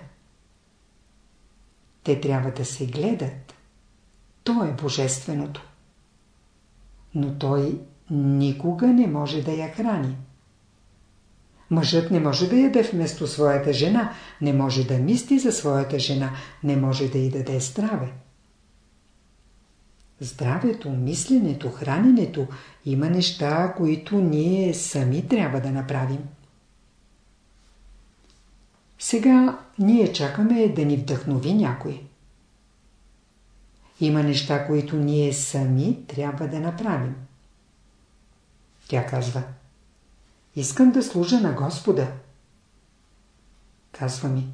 Те трябва да се гледат. То е божественото. Но той никога не може да я храни. Мъжът не може да яде вместо своята жена, не може да мисли за своята жена, не може да й даде здраве. Здравето, мисленето, храненето има неща, които ние сами трябва да направим. Сега ние чакаме да ни вдъхнови някой. Има неща, които ние сами трябва да направим. Тя казва Искам да служа на Господа. Казва ми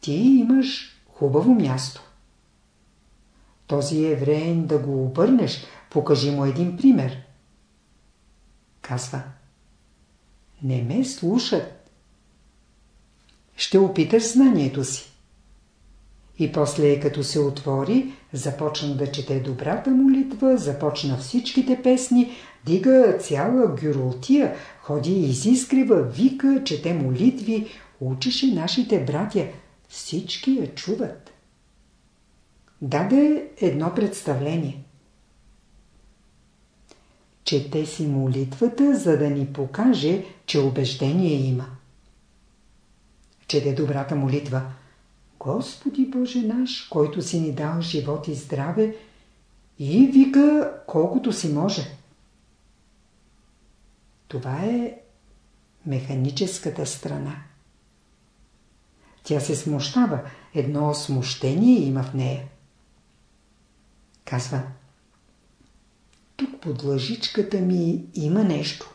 Ти имаш хубаво място. Този евреин да го обърнеш, покажи му един пример. Казва Не ме слушат. Ще опиташ знанието си. И после, като се отвори, започна да чете добрата молитва, започна всичките песни, дига цяла гюролтия, ходи изискрива, вика, чете молитви, учеше нашите братя. Всички я чуват. Даде едно представление. Чете си молитвата, за да ни покаже, че убеждение има. Чете добрата молитва – Господи Боже наш, който си ни дал живот и здраве, и вика колкото си може. Това е механическата страна. Тя се смущава, едно смущение има в нея. Казва, тук под лъжичката ми има нещо.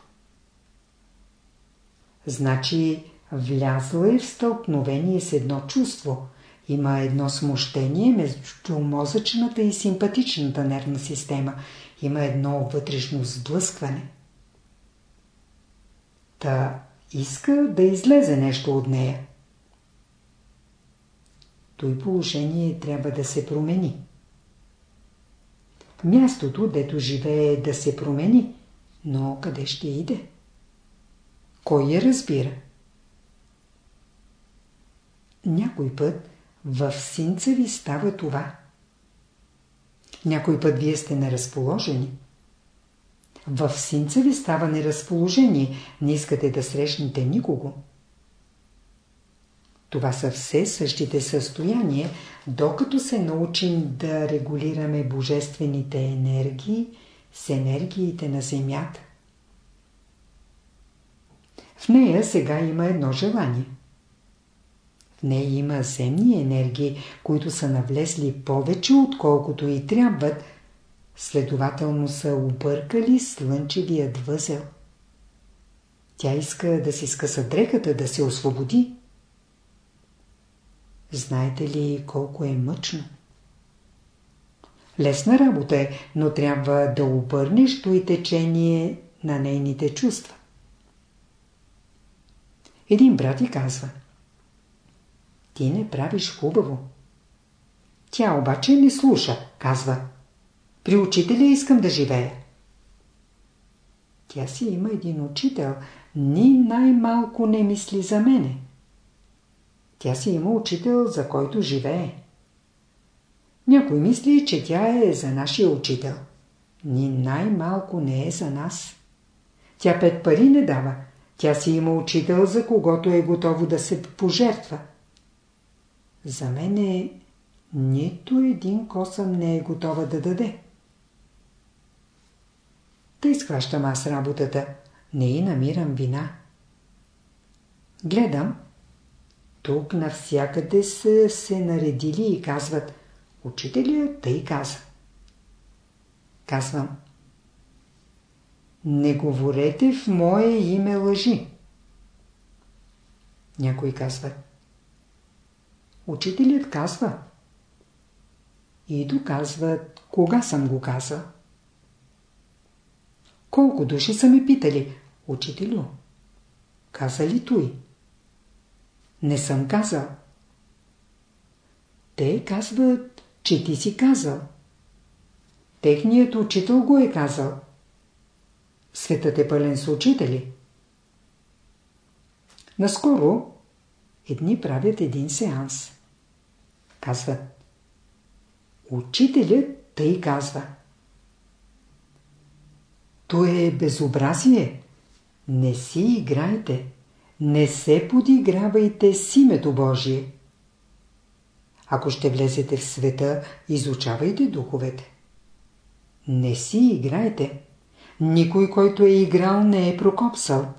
Значи, влязла е в стълкновение с едно чувство, има едно смущение между мозъчната и симпатичната нервна система. Има едно вътрешно сблъскване. Та иска да излезе нещо от нея. Той положение трябва да се промени. Мястото, дето живее, да се промени, но къде ще иде? Кой я разбира? Някой път в синца ви става това. Някой път вие сте неразположени. В синца ви става неразположение, не искате да срещнете никого. Това са все същите състояния, докато се научим да регулираме божествените енергии с енергиите на Земята. В нея сега има едно желание – нея има земни енергии, които са навлезли повече отколкото и трябват, следователно са объркали слънчевият възел. Тя иска да си скъса дрехата, да се освободи. Знаете ли колко е мъчно? Лесна работа е, но трябва да обърнеш и течение на нейните чувства. Един брат и казва – ти не правиш хубаво. Тя обаче не слуша, казва. При учителя искам да живея. Тя си има един учител, ни най-малко не мисли за мене. Тя си има учител, за който живее. Някой мисли, че тя е за нашия учител. Ни най-малко не е за нас. Тя пет пари не дава. Тя си има учител, за когото е готово да се пожертва. За мене нито един косъм не е готова да даде. Тъй схващам аз работата, не и намирам вина. Гледам, тук навсякъде са се наредили и казват, учителя тъй каза. Казвам, не говорете в мое име лъжи. Някой казват, Учителят казва. И доказват кога съм го казал. Колко души са ме питали, учителю, каза ли той? Не съм казал. Те казват, че ти си казал. Техният учител го е казал. Светът е пълен с учители. Наскоро едни правят един сеанс. Казват. Учителят тъй казва. То е безобразие. Не си играйте, не се подигравайте с името Божие. Ако ще влезете в света, изучавайте духовете. Не си играйте. Никой, който е играл, не е прокопсал.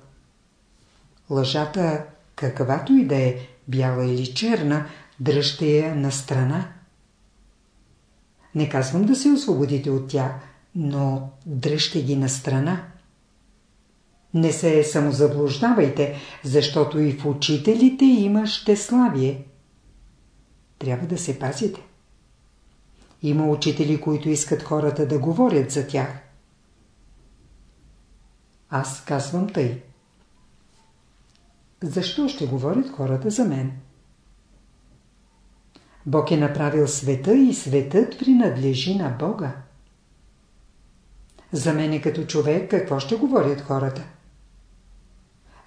Лъжата, каквато и да е, бяла или черна, дръжте я на страна. Не казвам да се освободите от тях, но дръжте ги на страна. Не се самозаблуждавайте, защото и в учителите има щеславие. Трябва да се пазите. Има учители, които искат хората да говорят за тях. Аз казвам тъй. Защо ще говорят хората за мен? Бог е направил света и светът принадлежи на Бога. За мен е като човек какво ще говорят хората?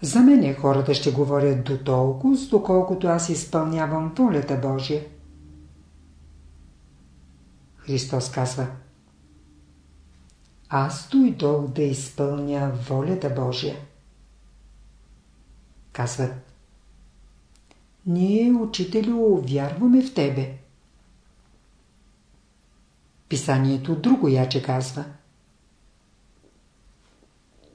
За мен хората ще говорят до толкова, доколкото аз изпълнявам волята Божия. Христос казва Аз дойдох да изпълня волята Божия. Казват Ние, учителю, вярваме в Тебе. Писанието друго яче казва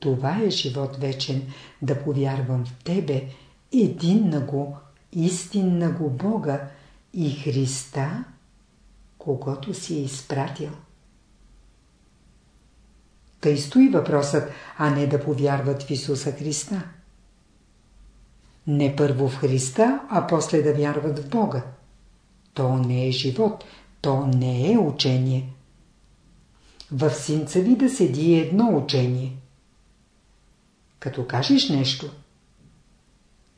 Това е живот вечен, да повярвам в Тебе, един на го, истинна го Бога и Христа, когато си е изпратил. Тъй стои въпросът, а не да повярват в Исуса Христа. Не първо в Христа, а после да вярват в Бога. То не е живот, то не е учение. В синца ви да седи едно учение. Като кажеш нещо,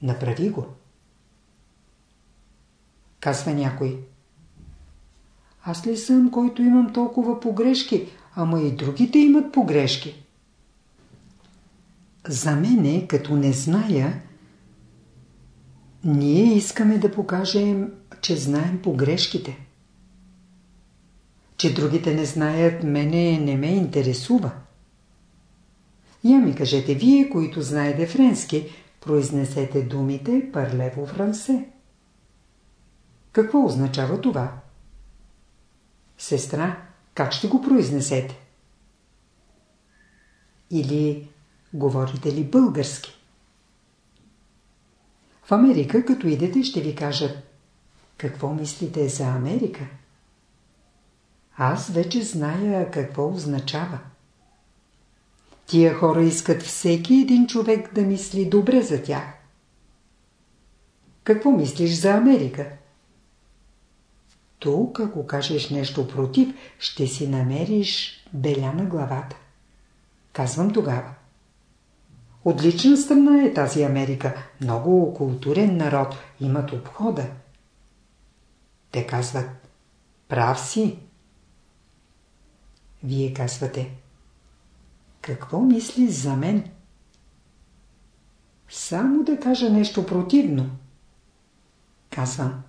направи го. Казва някой. Аз ли съм, който имам толкова погрешки, ама и другите имат погрешки? За мене, като не зная, ние искаме да покажем, че знаем погрешките. Че другите не знаят, мене не ме интересува. Я ми кажете, вие, които знаете френски, произнесете думите парлево франсе. Какво означава това? Сестра, как ще го произнесете? Или говорите ли български? В Америка, като идете, ще ви кажат какво мислите за Америка? Аз вече зная какво означава. Тия хора искат всеки един човек да мисли добре за тях. Какво мислиш за Америка? Тук, ако кажеш нещо против, ще си намериш беля на главата. Казвам тогава. Отлична страна е тази Америка. Много културен народ. Имат обхода. Те казват, прав си. Вие казвате, какво мислиш за мен? Само да кажа нещо противно. Казвам,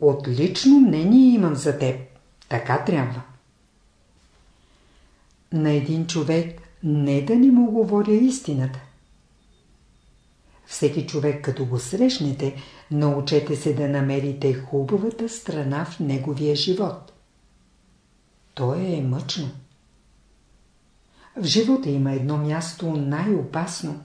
отлично мнение имам за теб. Така трябва. На един човек не да не му говоря истината. Всеки човек, като го срещнете, научете се да намерите хубавата страна в неговия живот. То е мъчно. В живота има едно място най-опасно.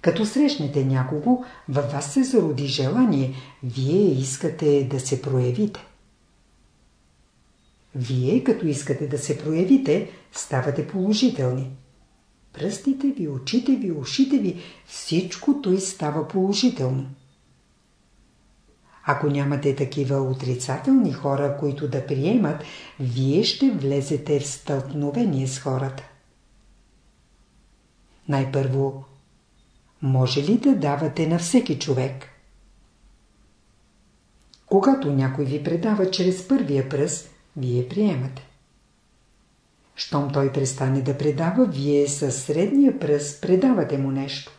Като срещнете някого, във вас се зароди желание, вие искате да се проявите. Вие, като искате да се проявите, ставате положителни. Пръстите ви, очите ви, ушите ви, всичко той става положително. Ако нямате такива отрицателни хора, които да приемат, вие ще влезете в стълкновение с хората. Най-първо, може ли да давате на всеки човек? Когато някой ви предава чрез първия пръст, вие приемате. Щом той престане да предава, вие със средния пръст предавате му нещо.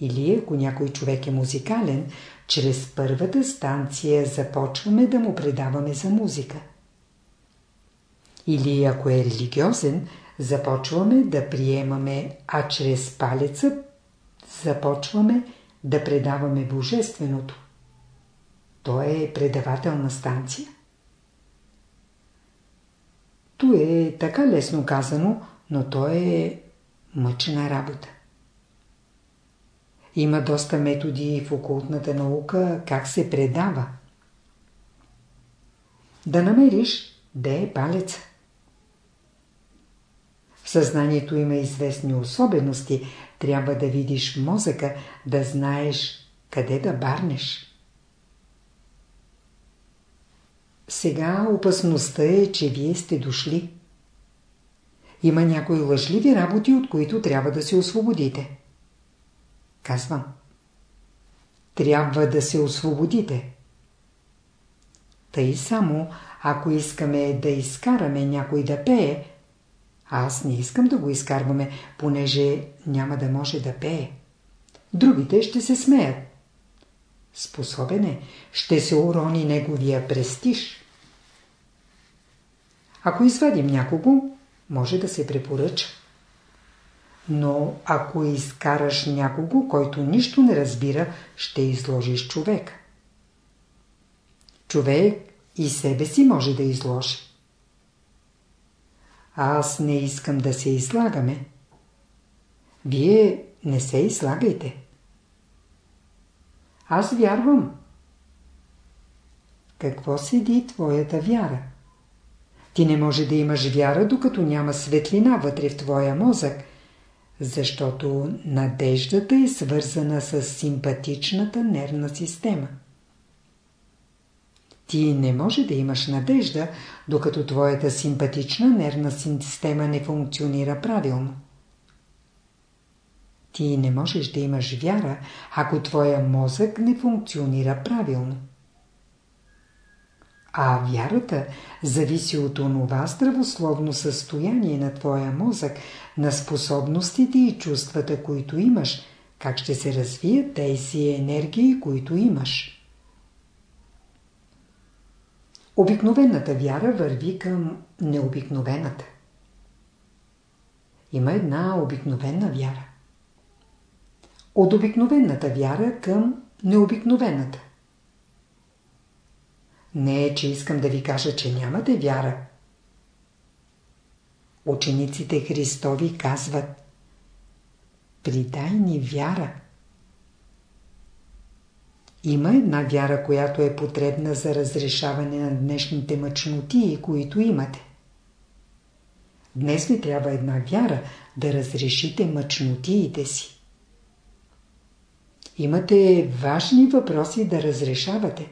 Или ако някой човек е музикален, чрез първата станция започваме да му предаваме за музика. Или ако е религиозен, започваме да приемаме, а чрез палеца започваме да предаваме Божественото. То е предавателна станция. То е така лесно казано, но то е мъчна работа. Има доста методи в окултната наука как се предава. Да намериш де е палеца. В съзнанието има известни особености. Трябва да видиш мозъка, да знаеш къде да барнеш. Сега опасността е, че вие сте дошли. Има някои лъжливи работи, от които трябва да се освободите. Казвам. Трябва да се освободите. Тъй само, ако искаме да изкараме някой да пее, аз не искам да го изкарваме, понеже няма да може да пее. Другите ще се смеят. Способен е, ще се урони неговия престиж. Ако извадим някого, може да се препоръча. Но ако изкараш някого, който нищо не разбира, ще изложиш човек. Човек и себе си може да изложи. Аз не искам да се излагаме. Вие не се излагайте. Аз вярвам. Какво седи твоята вяра? Ти не може да имаш вяра, докато няма светлина вътре в твоя мозък, защото надеждата е свързана с симпатичната нервна система. Ти не може да имаш надежда, докато твоята симпатична нервна система не функционира правилно. Ти не можеш да имаш вяра, ако твоя мозък не функционира правилно. А вярата зависи от онова здравословно състояние на твоя мозък, на способностите и чувствата, които имаш, как ще се развият тези енергии, които имаш. Обикновената вяра върви към необикновената. Има една обикновена вяра. От обикновената вяра към необикновената. Не е, че искам да ви кажа, че нямате вяра. Учениците Христови казват Придай ни вяра. Има една вяра, която е потребна за разрешаване на днешните мъчноти, които имате. Днес ви трябва една вяра да разрешите мъчнотиите си. Имате важни въпроси да разрешавате.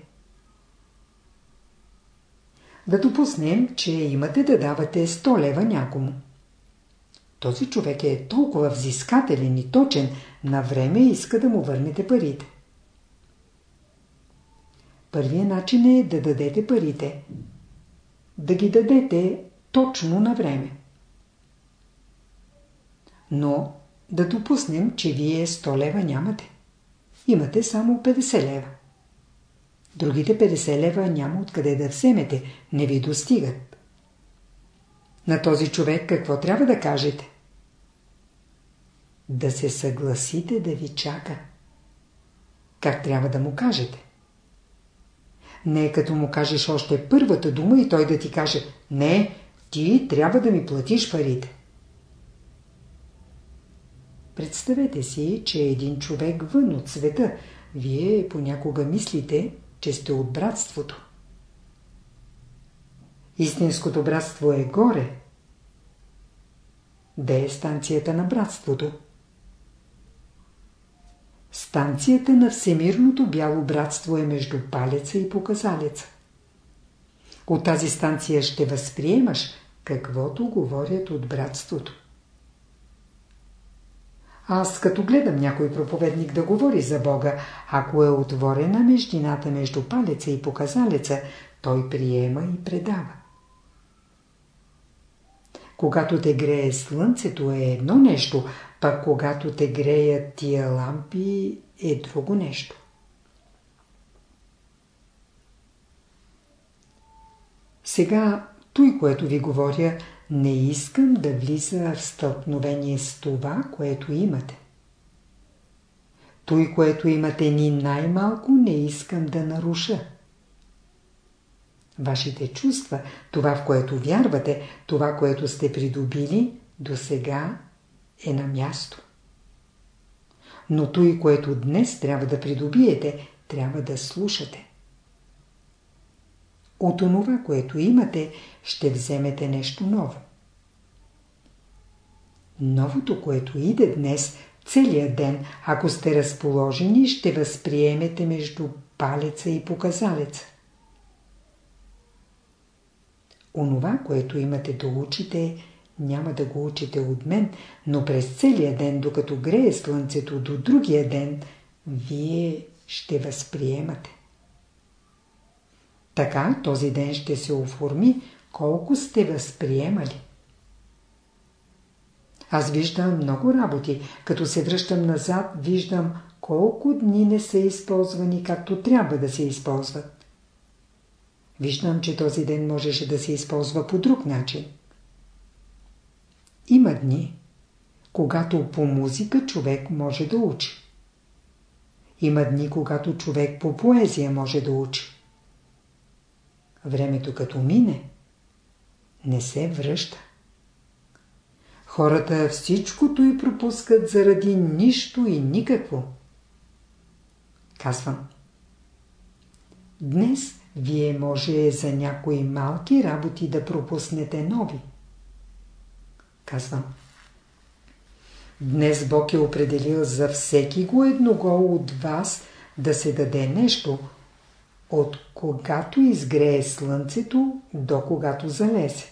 Да допуснем, че имате да давате 100 лева някому. Този човек е толкова взискателен и точен, на време иска да му върнете парите. Първият начин е да дадете парите. Да ги дадете точно на време. Но да допуснем, че вие 100 лева нямате. Имате само 50 лева. Другите 50 лева няма откъде да вземете, не ви достигат. На този човек какво трябва да кажете? Да се съгласите да ви чака. Как трябва да му кажете? Не е като му кажеш още първата дума и той да ти каже Не, ти трябва да ми платиш парите. Представете си, че един човек вън от света, вие понякога мислите, че сте от братството. Истинското братство е горе. Де е станцията на братството? Станцията на Всемирното бяло братство е между палеца и показалеца. От тази станция ще възприемаш каквото говорят от братството. Аз като гледам някой проповедник да говори за Бога, ако е отворена междината между палеца и показалеца, той приема и предава. Когато те грее слънцето е едно нещо, пък когато те греят тия лампи е друго нещо. Сега, той, което ви говоря, не искам да влиза в стълкновение с това, което имате. Той, което имате ни най-малко, не искам да наруша. Вашите чувства, това в което вярвате, това, което сте придобили, до сега е на място. Но той, което днес трябва да придобиете, трябва да слушате. От онова, което имате, ще вземете нещо ново. Новото, което иде днес, целият ден, ако сте разположени, ще възприемете между палеца и показалеца. Онова, което имате да учите, няма да го учите от мен, но през целия ден, докато грее слънцето до другия ден, вие ще възприемате. Така този ден ще се оформи колко сте възприемали. Аз виждам много работи. Като се връщам назад, виждам колко дни не са използвани както трябва да се използват. Виждам, че този ден можеше да се използва по друг начин. Има дни, когато по музика човек може да учи. Има дни, когато човек по поезия може да учи. Времето като мине, не се връща. Хората всичкото и пропускат заради нищо и никакво. Казвам. Днес вие може за някои малки работи да пропуснете нови. Казвам. Днес Бог е определил за всеки го едного от вас да се даде нещо, от когато изгрее слънцето до когато залезе.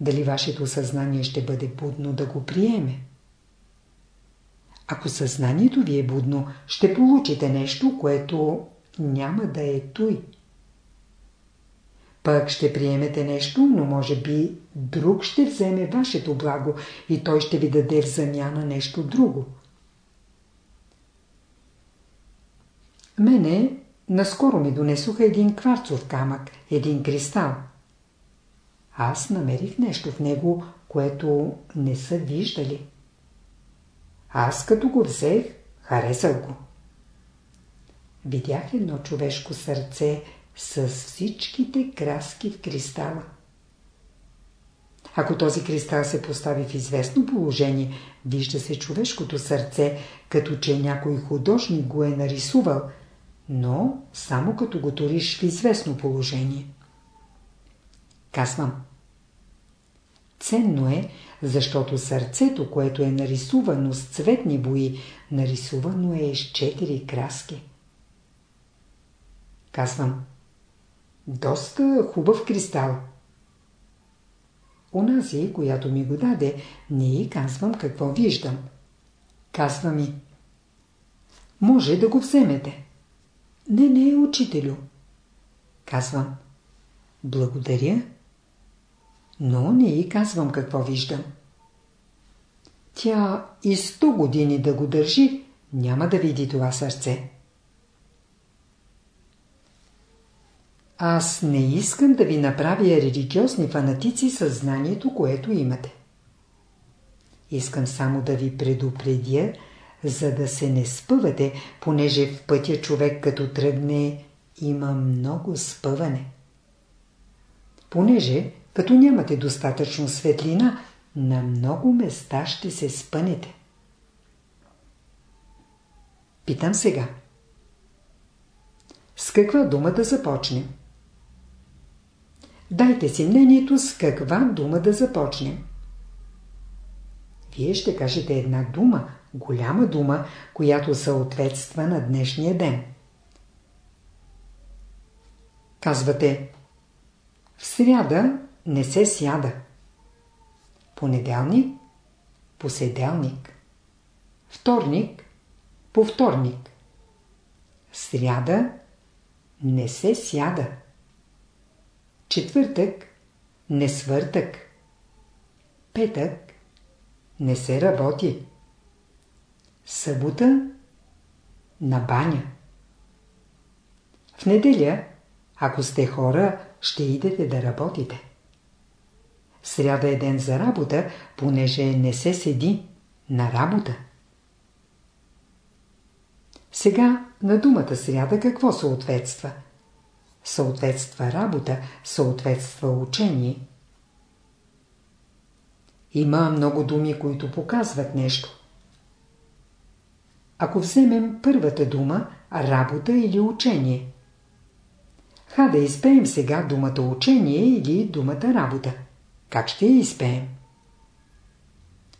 Дали вашето съзнание ще бъде будно да го приеме? Ако съзнанието ви е будно, ще получите нещо, което няма да е той. Пък ще приемете нещо, но може би друг ще вземе вашето благо и той ще ви даде в замяна нещо друго. Мене наскоро ми донесоха един кварцов камък, един кристал. Аз намерих нещо в него, което не са виждали. Аз като го взех, харесах го. Видях едно човешко сърце с всичките краски в кристала. Ако този кристал се постави в известно положение, вижда се човешкото сърце, като че някой художник го е нарисувал, но само като го туриш в известно положение. Казвам. Ценно е, защото сърцето, което е нарисувано с цветни бои, нарисувано е с четири краски. Казвам. Доста хубав кристал. Онази, която ми го даде, не и казвам какво виждам. Казва ми. Може да го вземете. Не, не, учителю. Казвам. Благодаря. Но не и казвам какво виждам. Тя и сто години да го държи, няма да види това сърце. Аз не искам да ви направя религиозни фанатици със знанието, което имате. Искам само да ви предупредя, за да се не спъвате, понеже в пътя човек като тръгне има много спъване. Понеже като нямате достатъчно светлина, на много места ще се спънете. Питам сега. С каква дума да започнем? Дайте си мнението с каква дума да започнем. Вие ще кажете една дума, голяма дума, която съответства на днешния ден. Казвате, в сряда не се сяда. Понеделник, поседелник. Вторник, повторник. Сряда не се сяда. Четвъртък не свъртък. Петък не се работи. Събота на баня. В неделя, ако сте хора, ще идете да работите. Сряда е ден за работа, понеже не се седи на работа. Сега на думата сряда какво съответства? Съответства работа, съответства учение. Има много думи, които показват нещо. Ако вземем първата дума, работа или учение. Ха да изпеем сега думата учение или думата работа. Как ще я изпеем?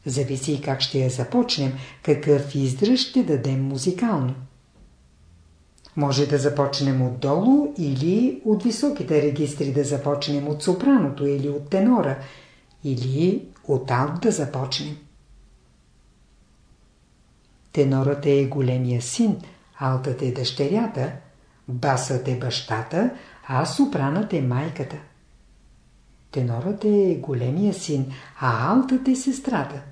Зависи как ще я започнем, какъв издръж ще дадем музикално. Може да започнем отдолу или от високите регистри да започнем от сопраното или от тенора, или от алт да започнем. Тенорът е големия син, алтът е дъщерята, басът е бащата, а сопранът е майката. Тенорът е големия син, а алтът е сестрата.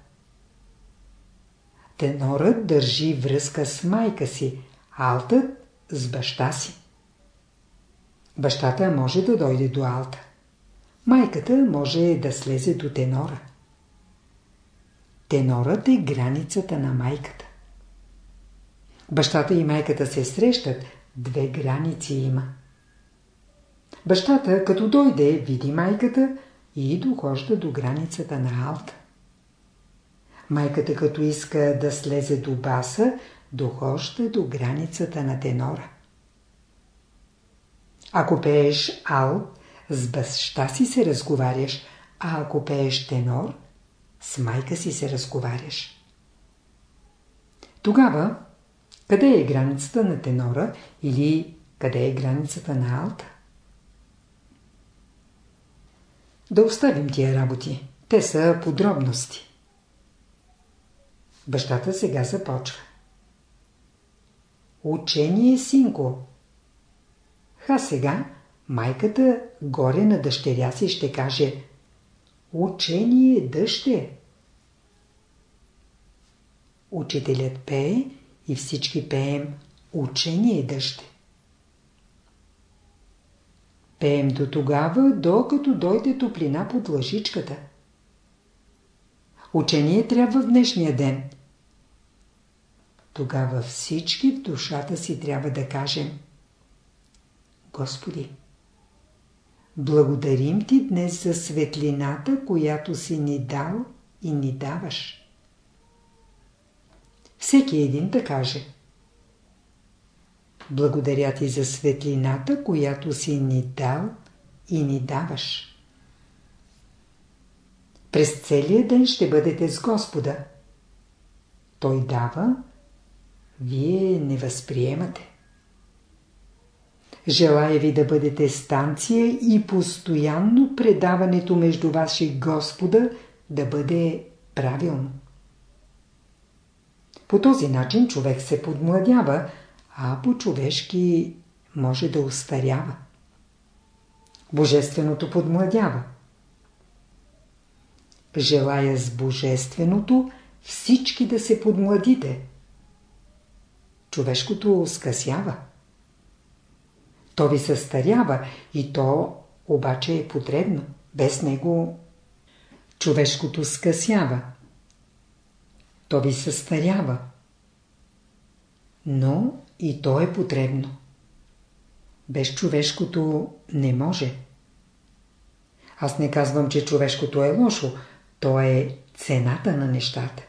Тенорът държи връзка с майка си, алтът с баща си. Бащата може да дойде до алта. Майката може да слезе до тенора. Тенорът е границата на майката. Бащата и майката се срещат, две граници има. Бащата, като дойде, види майката и дохожда до границата на алта. Майката, като иска да слезе до баса, дохожда до границата на тенора. Ако пееш ал, с баща си се разговаряш, а ако пееш тенор, с майка си се разговаряш. Тогава, къде е границата на тенора или къде е границата на алта? Да оставим тия работи. Те са подробности. Бащата сега започва. Учение, синко. Ха сега, майката горе на дъщеря си ще каже Учение, дъще. Учителят пее и всички пеем Учение, дъще. Пеем до тогава, докато дойде топлина под лъжичката. Учение трябва в днешния ден. Тогава всички в душата си трябва да кажем Господи, благодарим Ти днес за светлината, която си ни дал и ни даваш. Всеки един да каже Благодаря Ти за светлината, която си ни дал и ни даваш. През целия ден ще бъдете с Господа. Той дава, вие не възприемате. Желая ви да бъдете станция и постоянно предаването между вас и Господа да бъде правилно. По този начин човек се подмладява, а по-човешки може да устарява. Божественото подмладява. Желая с Божественото всички да се подмладите. Човешкото скъсява. То ви състарява и то обаче е потребно. Без него човешкото скъсява. То ви състарява. Но и то е потребно. Без човешкото не може. Аз не казвам, че човешкото е лошо. То е цената на нещата.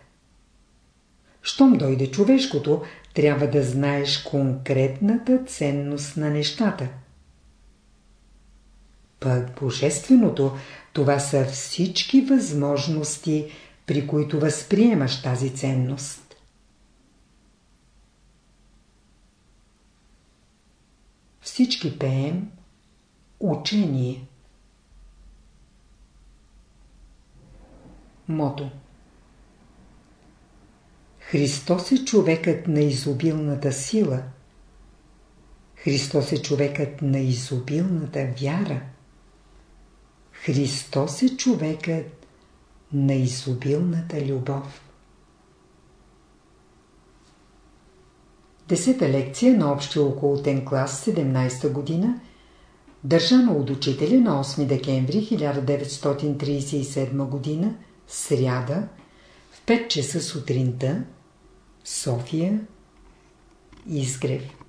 Щом дойде човешкото, трябва да знаеш конкретната ценност на нещата. Пък Божественото, това са всички възможности, при които възприемаш тази ценност. Всички пеем учение. Мото Христос е човекът на изобилната сила. Христос е човекът на изобилната вяра. Христос е човекът на изобилната любов. Десета лекция на общия околотен клас 17 година, Държано от учителя на 8 декември 1937 г. Сряда в 5 часа сутринта София Изгрев